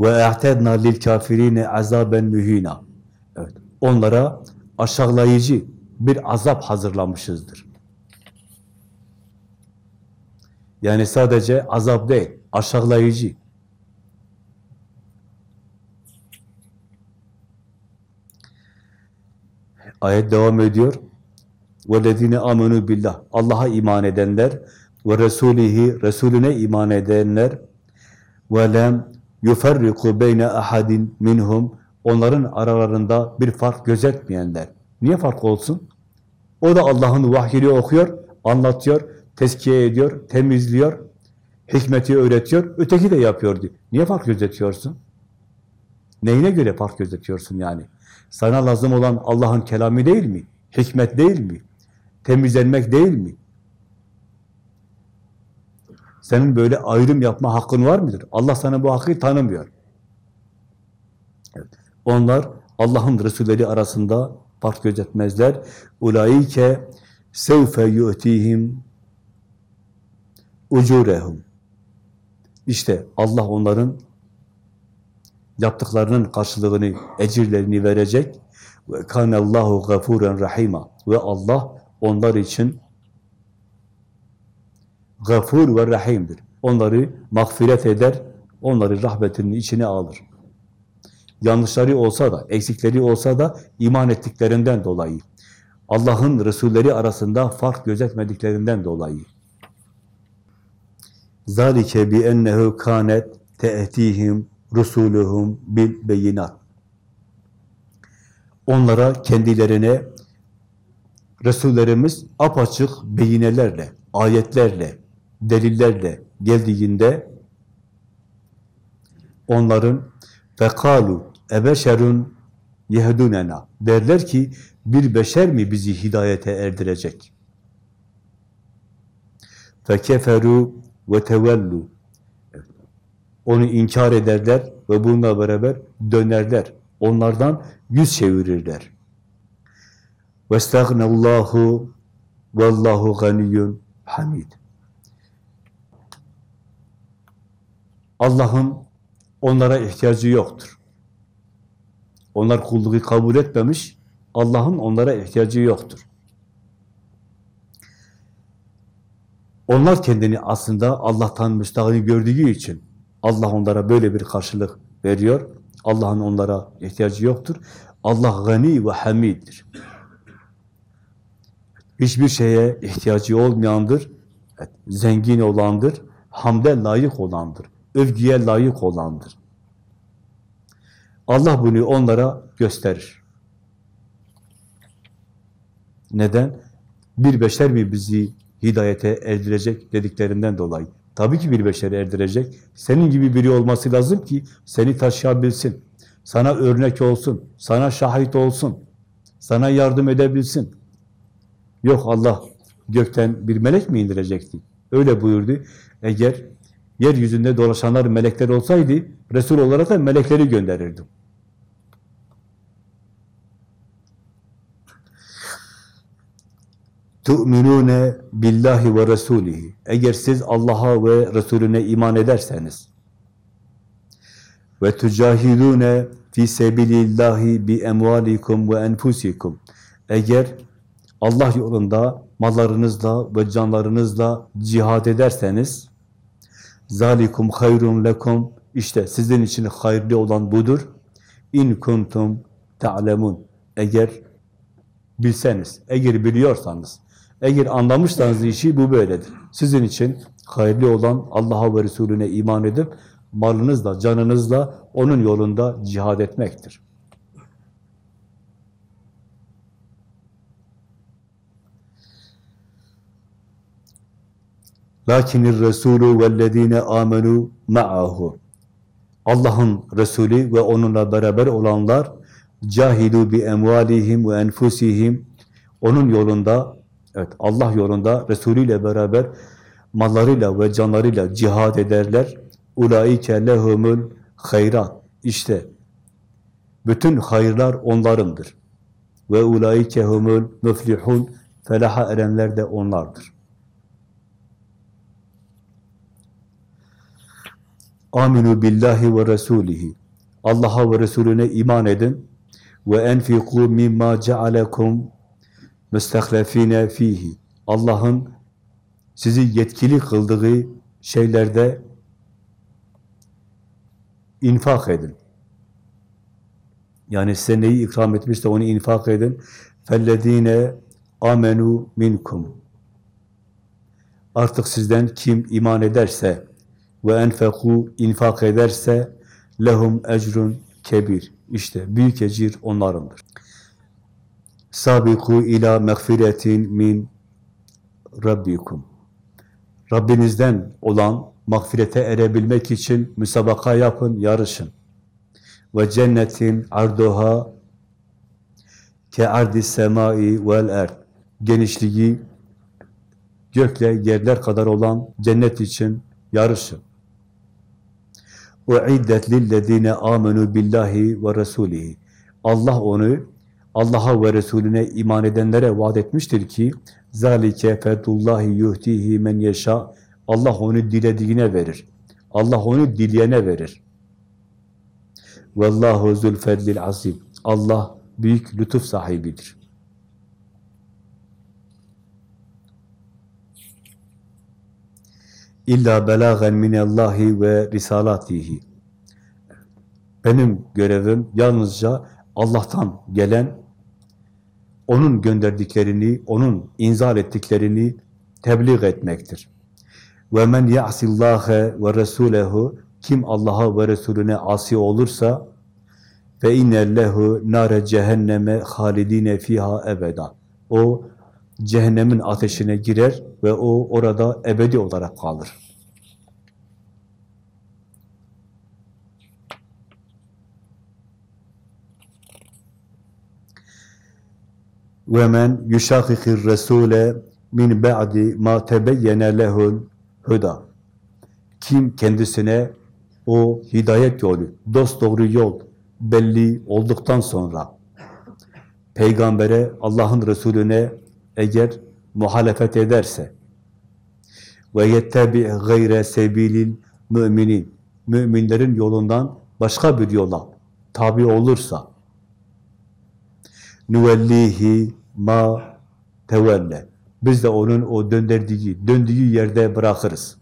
A: Ve e'tedna lil kafirine azaben mühina. Evet. Onlara aşağılayıcı bir azap hazırlamışızdır. Yani sadece azap değil, aşağılayıcı. Ayet devam ediyor. وَالَّذ۪ينَ amenu billah. Allah'a iman edenler ve Resulihi, Resulüne iman edenler وَلَمْ يُفَرِّقُ beyne ahadin minhum Onların aralarında bir fark gözetmeyenler. Niye fark olsun? O da Allah'ın vahyini okuyor, anlatıyor, tezkiye ediyor, temizliyor, hikmeti öğretiyor, öteki de yapıyordu. Niye fark gözetiyorsun? Neyine göre fark gözetiyorsun yani? Sana lazım olan Allah'ın kelamı değil mi? Hikmet değil mi? Temizlenmek değil mi? Senin böyle ayrım yapma hakkın var mıdır? Allah sana bu hakkı tanımıyor. Evet. Onlar Allah'ın Resulleri arasında fark gözetmezler. Ulaike sevfe yu'tihim ucurehum. İşte Allah onların yaptıklarının karşılığını, ecirlerini verecek. Ve kanallahu gafuren rahima. Ve Allah onlar için gafur ve rahimdir. Onları mağfiret eder, onları rahmetinin içine alır. Yanlışları olsa da, eksikleri olsa da iman ettiklerinden dolayı. Allah'ın Resulleri arasında fark gözetmediklerinden dolayı. Ennehu kanet te'tihim rusuluhum bil beyinat. Onlara kendilerine Resullerimiz apaçık beyinelerle, ayetlerle, delillerle geldiğinde onların fekalu ebeşerun yehdunena derler ki bir beşer mi bizi hidayete erdirecek? Fekeferu ve tevellu onu inkar ederler ve bununla beraber dönerler. Onlardan yüz çevirirler. Vestagnallahu vallahu ganiyyun hamid. Allah'ın onlara ihtiyacı yoktur. Onlar kulluğu kabul etmemiş, Allah'ın onlara ihtiyacı yoktur. Onlar kendini aslında Allah'tan müstahını gördüğü için Allah onlara böyle bir karşılık veriyor. Allah'ın onlara ihtiyacı yoktur. Allah gani ve hamiddir. Hiçbir şeye ihtiyacı olmayandır. Zengin olandır. Hamde layık olandır. Övgüye layık olandır. Allah bunu onlara gösterir. Neden? Bir beşer mi bizi hidayete erdirecek dediklerinden dolayı. Tabii ki bir beşeri erdirecek. Senin gibi biri olması lazım ki seni taşıyabilsin. Sana örnek olsun. Sana şahit olsun. Sana yardım edebilsin. Yok Allah gökten bir melek mi indirecekti? Öyle buyurdu. Eğer yeryüzünde dolaşanlar melekler olsaydı Resul olarak da melekleri gönderirdim. tu'minune billahi ve rasulihi. Eğer siz Allah'a ve Resulüne iman ederseniz ve tucahidune fi sebilillahi bi emvalikum ve enfusikum. Eğer Allah yolunda mallarınızla ve canlarınızla cihad ederseniz zalikum hayrun lekum işte sizin için hayırlı olan budur. İn kuntum ta'lemun. Eğer bilseniz, eğer biliyorsanız, eğer anlamışsanız işi bu böyledir. Sizin için hayırlı olan Allah'a ve Resulüne iman edip malınızla, canınızla onun yolunda cihad etmektir. Lakinir Resulü vellezine amenu ma'ahu. Allah'ın Resulü ve onunla beraber olanlar cahidu bi emvalihim ve enfusihim onun yolunda evet Allah yolunda Resulü ile beraber mallarıyla ve canlarıyla cihad ederler. Ulaike lehumul hayrat. İşte bütün hayırlar onlarındır. Ve ulaike humul müflihun. Felaha erenler de onlardır. Aminu billahi ve rasulihi. Allah'a ve Resulüne iman edin. Ve enfiku mimma cealekum müstehlefine fihi. Allah'ın sizi yetkili kıldığı şeylerde infak edin. Yani size neyi ikram etmişse onu infak edin. فَالَّذ۪ينَ amenu minkum. Artık sizden kim iman ederse ve enfeku infak ederse lehum ecrun kebir. İşte büyük ecir onlarındır. Sabiku ila mağfiretin min rabbikum. Rabbinizden olan mağfirete erebilmek için müsabaka yapın, yarışın. Ve cennetin arduha ke ardi semai vel erd. Genişliği gökle yerler kadar olan cennet için yarışın. وَعِدَّتْ لِلَّذ۪ينَ آمَنُوا بِاللّٰهِ وَرَسُولِهِ Allah onu Allah'a ve Resulüne iman edenlere vaat etmiştir ki zalike fetullahi yuhtihi men yeşa Allah onu dilediğine verir. Allah onu dileyene verir. Vallahu zulfedlil azim. Allah büyük lütuf sahibidir. İlla belagen minallahi ve risalatihi. Benim görevim yalnızca Allah'tan gelen, onun gönderdiklerini, onun inzal ettiklerini tebliğ etmektir. Ve men ya'sillâhe ve resûlehu kim Allah'a ve Resulüne asi olursa ve innellehu nare cehenneme halidine fiha ebeda. O cehennemin ateşine girer ve o orada ebedi olarak kalır. Ve men yuşakikir resule min ba'di ma tebeyyene lehul huda. Kim kendisine o hidayet yolu, dost doğru yol belli olduktan sonra peygambere, Allah'ın Resulüne eğer muhalefet ederse ve yettebi gayre sebilil müminin müminlerin yolundan başka bir yola tabi olursa nüvellihi ma tevelle biz de onun o döndürdüğü, döndüğü yerde bırakırız.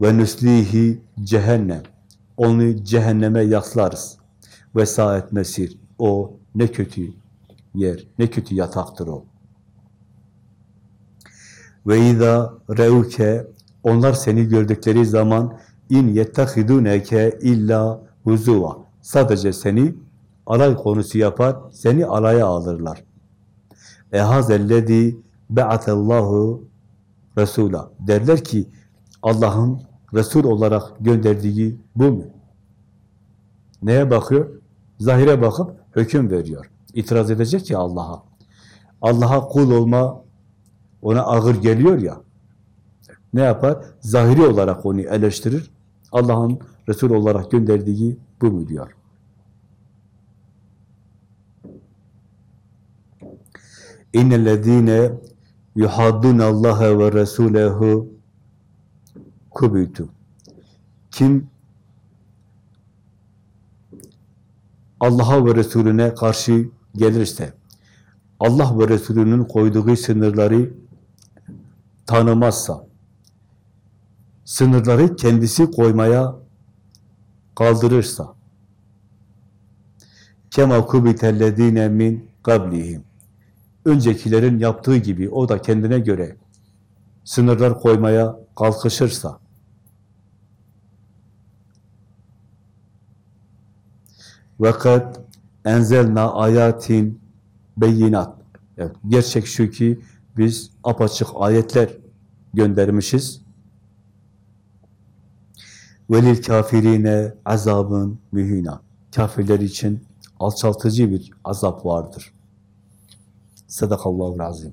A: ve nuslihi cehennem. Onu cehenneme yaslarız. Ve saet mesir. O ne kötü yer, ne kötü yataktır o. Ve izâ reuke onlar seni gördükleri zaman in yettehidûneke illa huzuva. Sadece seni alay konusu yapar, seni alaya alırlar. Ehazellezî be'atallahu Resul'a. Derler ki Allah'ın Resul olarak gönderdiği bu mu? Neye bakıyor? Zahire bakıp hüküm veriyor. İtiraz edecek ya Allah'a. Allah'a kul olma ona ağır geliyor ya. Ne yapar? Zahiri olarak onu eleştirir. Allah'ın Resul olarak gönderdiği bu mu diyor. İnnellezîne yuhaddûne Allah'a ve Resûlehu kubitu. Kim Allah'a ve Resulüne karşı gelirse, Allah ve Resulünün koyduğu sınırları tanımazsa, sınırları kendisi koymaya kaldırırsa, kema kubitellezine min qablihim. Öncekilerin yaptığı gibi o da kendine göre sınırlar koymaya kalkışırsa vakat enzelna ayatin beyinat evet, gerçek şu ki biz apaçık ayetler göndermişiz velil kafirine azabın mühina kafirler için alçaltıcı bir azap vardır. Sadakallahu azim.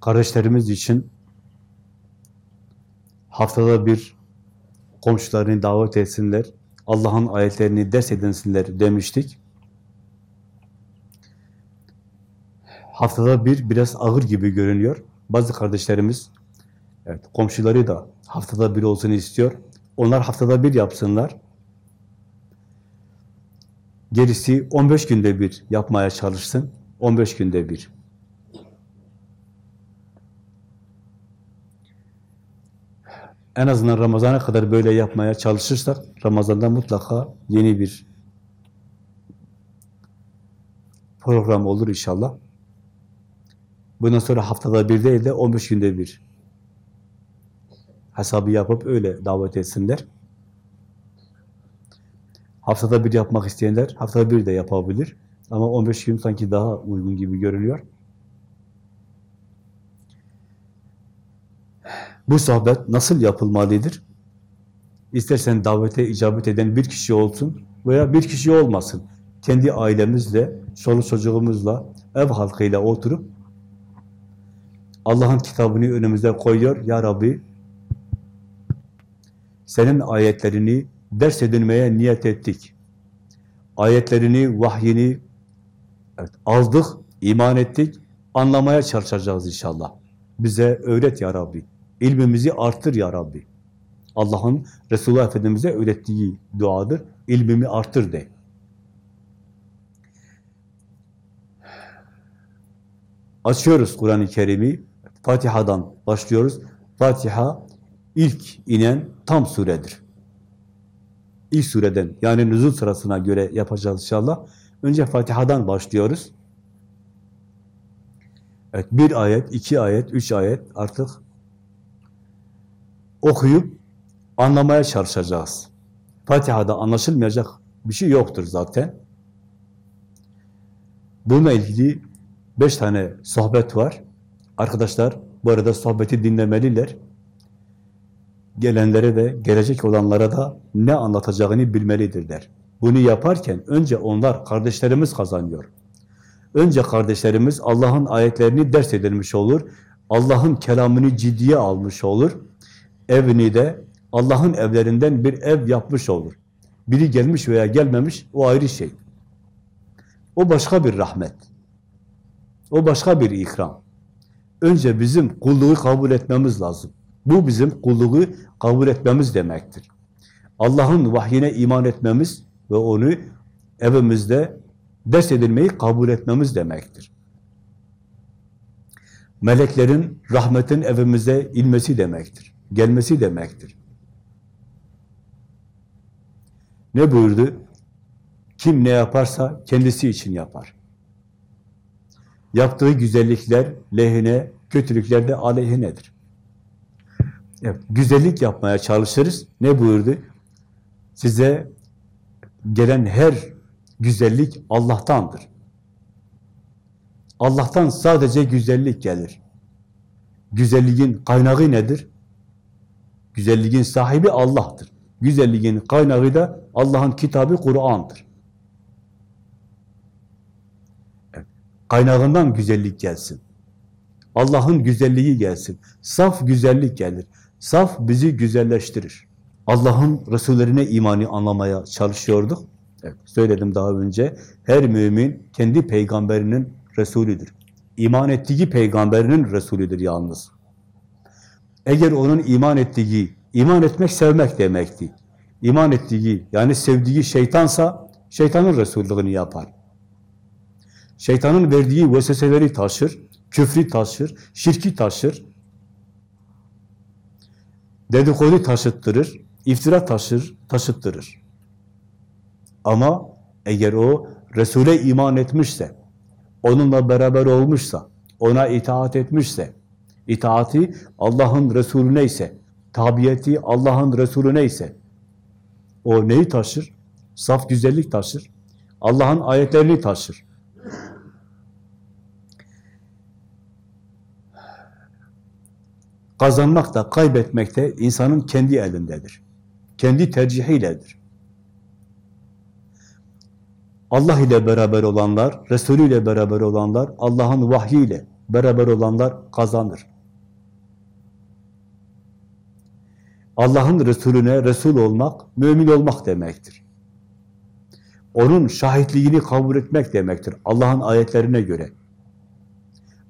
A: Kardeşlerimiz için haftada bir komşularını davet etsinler, Allah'ın ayetlerini ders edinsinler demiştik. Haftada bir biraz ağır gibi görünüyor. Bazı kardeşlerimiz evet, komşuları da haftada bir olsun istiyor. Onlar haftada bir yapsınlar. Gerisi 15 günde bir yapmaya çalışsın. 15 günde bir. En azından Ramazan'a kadar böyle yapmaya çalışırsak Ramazan'da mutlaka yeni bir program olur inşallah. Bundan sonra haftada bir değil de 15 günde bir hesabı yapıp öyle davet etsinler. Haftada bir yapmak isteyenler haftada bir de yapabilir. Ama 15 gün sanki daha uygun gibi görünüyor. Bu sohbet nasıl yapılmalıdır? İstersen davete icabet eden bir kişi olsun veya bir kişi olmasın. Kendi ailemizle, çoluk çocuğumuzla, ev halkıyla oturup Allah'ın kitabını önümüze koyuyor. Ya Rabbi senin ayetlerini ders edinmeye niyet ettik. Ayetlerini, vahyini evet, aldık, iman ettik, anlamaya çalışacağız inşallah. Bize öğret ya Rabbi. İlmimizi arttır ya Rabbi. Allah'ın Resulullah Efendimiz'e öğrettiği duadır. İlmimi arttır de. Açıyoruz Kur'an-ı Kerim'i. Fatiha'dan başlıyoruz. Fatiha ilk inen tam suredir. İlk sureden yani nüzul sırasına göre yapacağız inşallah. Önce Fatiha'dan başlıyoruz. Evet, bir ayet, iki ayet, üç ayet artık okuyup anlamaya çalışacağız. Fatiha'da anlaşılmayacak bir şey yoktur zaten. Bununla ilgili beş tane sohbet var. Arkadaşlar bu arada sohbeti dinlemeliler. Gelenlere de, gelecek olanlara da ne anlatacağını bilmelidirler. Bunu yaparken önce onlar, kardeşlerimiz kazanıyor. Önce kardeşlerimiz Allah'ın ayetlerini ders edilmiş olur. Allah'ın kelamını ciddiye almış olur. Evini de Allah'ın evlerinden bir ev yapmış olur. Biri gelmiş veya gelmemiş o ayrı şey. O başka bir rahmet. O başka bir ikram. Önce bizim kulluğu kabul etmemiz lazım. Bu bizim kulluğu kabul etmemiz demektir. Allah'ın vahyine iman etmemiz ve onu evimizde ders edilmeyi kabul etmemiz demektir. meleklerin rahmetin evimize inmesi demektir. Gelmesi demektir. Ne buyurdu? Kim ne yaparsa kendisi için yapar. Yaptığı güzellikler lehine, kötülükler de aleyhinedir. Evet, güzellik yapmaya çalışırız. Ne buyurdu? Size gelen her güzellik Allah'tandır. Allah'tan sadece güzellik gelir. Güzelliğin kaynağı nedir? Güzelliğin sahibi Allah'tır. Güzelliğin kaynağı da Allah'ın kitabı Kur'an'dır. Kaynağından güzellik gelsin. Allah'ın güzelliği gelsin. Saf güzellik gelir. Saf bizi güzelleştirir. Allah'ın Resullerine imanı anlamaya çalışıyorduk. Evet, söyledim daha önce. Her mümin kendi peygamberinin Resulüdür. İman ettiği peygamberinin Resulüdür yalnız. Eğer onun iman ettiği, iman etmek sevmek demekti. İman ettiği, yani sevdiği şeytansa, şeytanın Resullüğünü yapar. Şeytanın verdiği vesveseleri taşır, küfrü taşır, şirki taşır, dedikodu taşıttırır, iftira taşır, taşıttırır. Ama eğer o Resul'e iman etmişse, onunla beraber olmuşsa, ona itaat etmişse, itaati Allah'ın Resulüne ise, tabiyeti Allah'ın Resulüne ise, o neyi taşır? Saf güzellik taşır. Allah'ın ayetlerini taşır. Kazanmak da kaybetmek de insanın kendi elindedir. Kendi tercihiyledir. Allah ile beraber olanlar, Resulü ile beraber olanlar, Allah'ın vahyiyle beraber olanlar kazanır. Allah'ın Resulüne Resul olmak, mümin olmak demektir. Onun şahitliğini kabul etmek demektir. Allah'ın ayetlerine göre.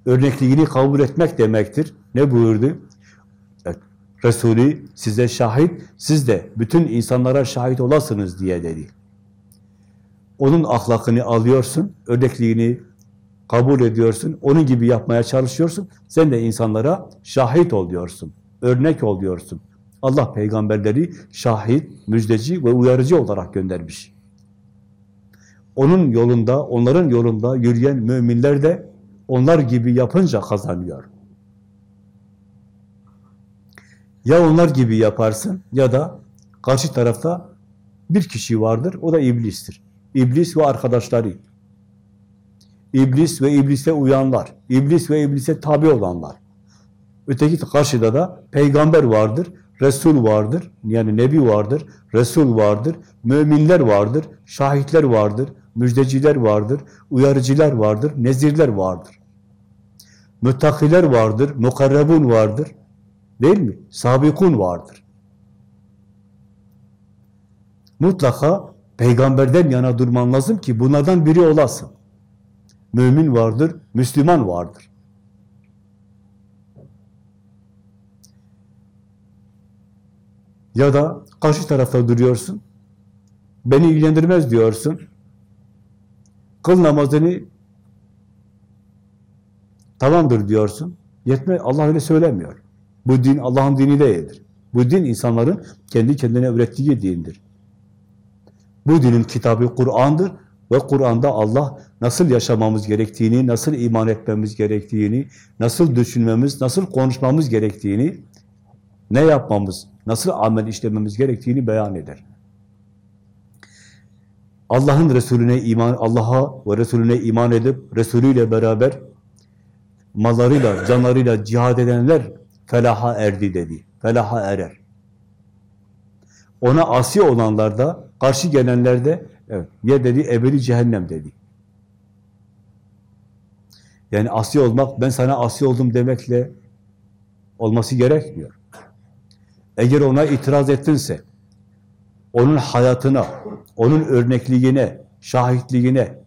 A: Örnekliğini kabul etmek demektir. Ne buyurdu? Evet, Resulü size şahit, siz de bütün insanlara şahit olasınız diye dedi. Onun ahlakını alıyorsun, örnekliğini kabul ediyorsun, onun gibi yapmaya çalışıyorsun. Sen de insanlara şahit oluyorsun, örnek oluyorsun. Allah peygamberleri şahit, müjdeci ve uyarıcı olarak göndermiş. Onun yolunda, onların yolunda yürüyen müminler de onlar gibi yapınca kazanıyor. Ya onlar gibi yaparsın ya da karşı tarafta bir kişi vardır, o da iblistir. İblis ve arkadaşları. İblis ve iblise uyanlar. İblis ve iblise tabi olanlar. Öteki karşıda da peygamber vardır, Resul vardır, yani Nebi vardır, Resul vardır, müminler vardır, şahitler vardır, müjdeciler vardır, uyarıcılar vardır, nezirler vardır. Müttakiler vardır, mukarrebun vardır. Değil mi? Sabikun vardır. Mutlaka peygamberden yana durman lazım ki bunlardan biri olasın. Mümin vardır, Müslüman vardır. Ya da karşı tarafta duruyorsun, beni ilgilendirmez diyorsun, kıl namazını tamamdır diyorsun, yetme, Allah öyle söylemiyor. Bu din Allah'ın dini değildir. Bu din insanların kendi kendine ürettiği dindir. Bu dinin kitabı Kur'an'dır ve Kur'an'da Allah nasıl yaşamamız gerektiğini, nasıl iman etmemiz gerektiğini, nasıl düşünmemiz, nasıl konuşmamız gerektiğini, ne yapmamız, nasıl amel işlememiz gerektiğini beyan eder. Allah'ın Resulüne iman, Allah'a ve Resulüne iman edip Resulüyle beraber mallarıyla, canlarıyla cihad edenler felaha erdi dedi. Felaha erer. Ona asi olanlar da, karşı gelenler de evet, ya dedi ebedi cehennem dedi. Yani asi olmak, ben sana asi oldum demekle olması gerekmiyor. Eğer ona itiraz ettinse, onun hayatına, onun örnekliğine, şahitliğine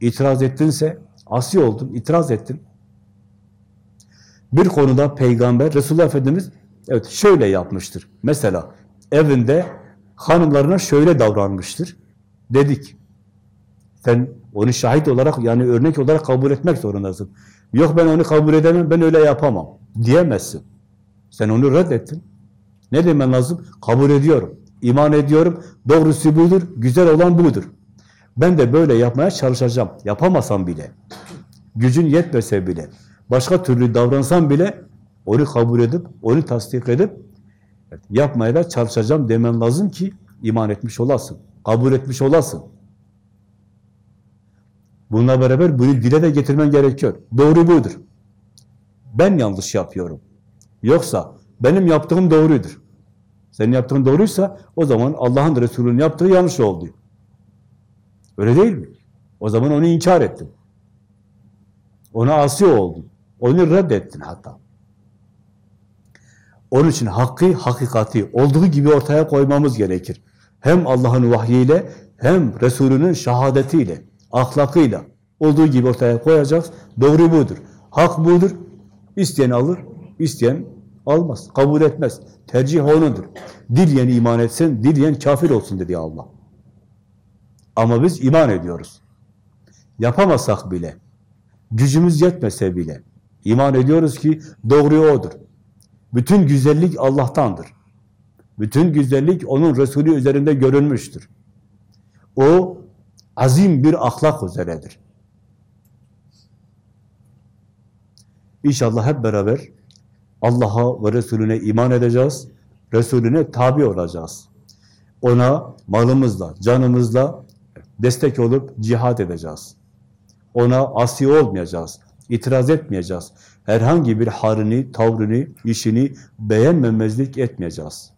A: itiraz ettinse, asi oldun, itiraz ettin. Bir konuda peygamber, Resulullah Efendimiz evet şöyle yapmıştır. Mesela evinde hanımlarına şöyle davranmıştır. Dedik. Sen onu şahit olarak yani örnek olarak kabul etmek zorundasın. Yok ben onu kabul edemem, ben öyle yapamam diyemezsin. Sen onu reddettin. Ne demen lazım? Kabul ediyorum, iman ediyorum, doğrusu budur, güzel olan budur. Ben de böyle yapmaya çalışacağım. Yapamasam bile, gücün yetmese bile, başka türlü davransam bile onu kabul edip, onu tasdik edip yapmaya da çalışacağım demen lazım ki iman etmiş olasın, kabul etmiş olasın. Bununla beraber bunu dile de getirmen gerekiyor. Doğru budur. Ben yanlış yapıyorum. Yoksa benim yaptığım doğrudur. Senin yaptığın doğruysa o zaman Allah'ın Resulü'nün yaptığı yanlış oldu. Öyle değil mi? O zaman onu inkar ettin. Ona asi oldun. Onu reddettin hatta. Onun için hakkı, hakikati olduğu gibi ortaya koymamız gerekir. Hem Allah'ın vahyiyle hem Resulünün şehadetiyle, ahlakıyla olduğu gibi ortaya koyacağız. Doğru budur. Hak budur. İsteyen alır, isteyen almaz, kabul etmez. Tercih onundur. Dileyen iman etsin, dileyen kafir olsun dedi Allah. Ama biz iman ediyoruz. Yapamasak bile, gücümüz yetmese bile iman ediyoruz ki doğru odur. Bütün güzellik Allah'tandır. Bütün güzellik onun Resulü üzerinde görülmüştür. O azim bir ahlak üzeredir. İnşallah hep beraber Allah'a ve Resulüne iman edeceğiz. Resulüne tabi olacağız. Ona malımızla, canımızla destek olup cihad edeceğiz. Ona asi olmayacağız. itiraz etmeyeceğiz. Herhangi bir halini, tavrını, işini beğenmemezlik etmeyeceğiz.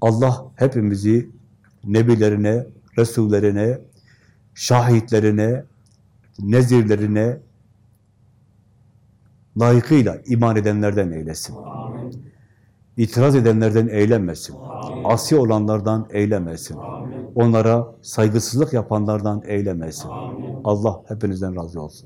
A: Allah hepimizi nebilerine, resullerine, şahitlerine, nezirlerine layıkıyla iman edenlerden eylesin. İtiraz edenlerden eylemesin. Asi olanlardan eylemesin. Onlara saygısızlık yapanlardan eylemesin. Allah hepinizden razı olsun.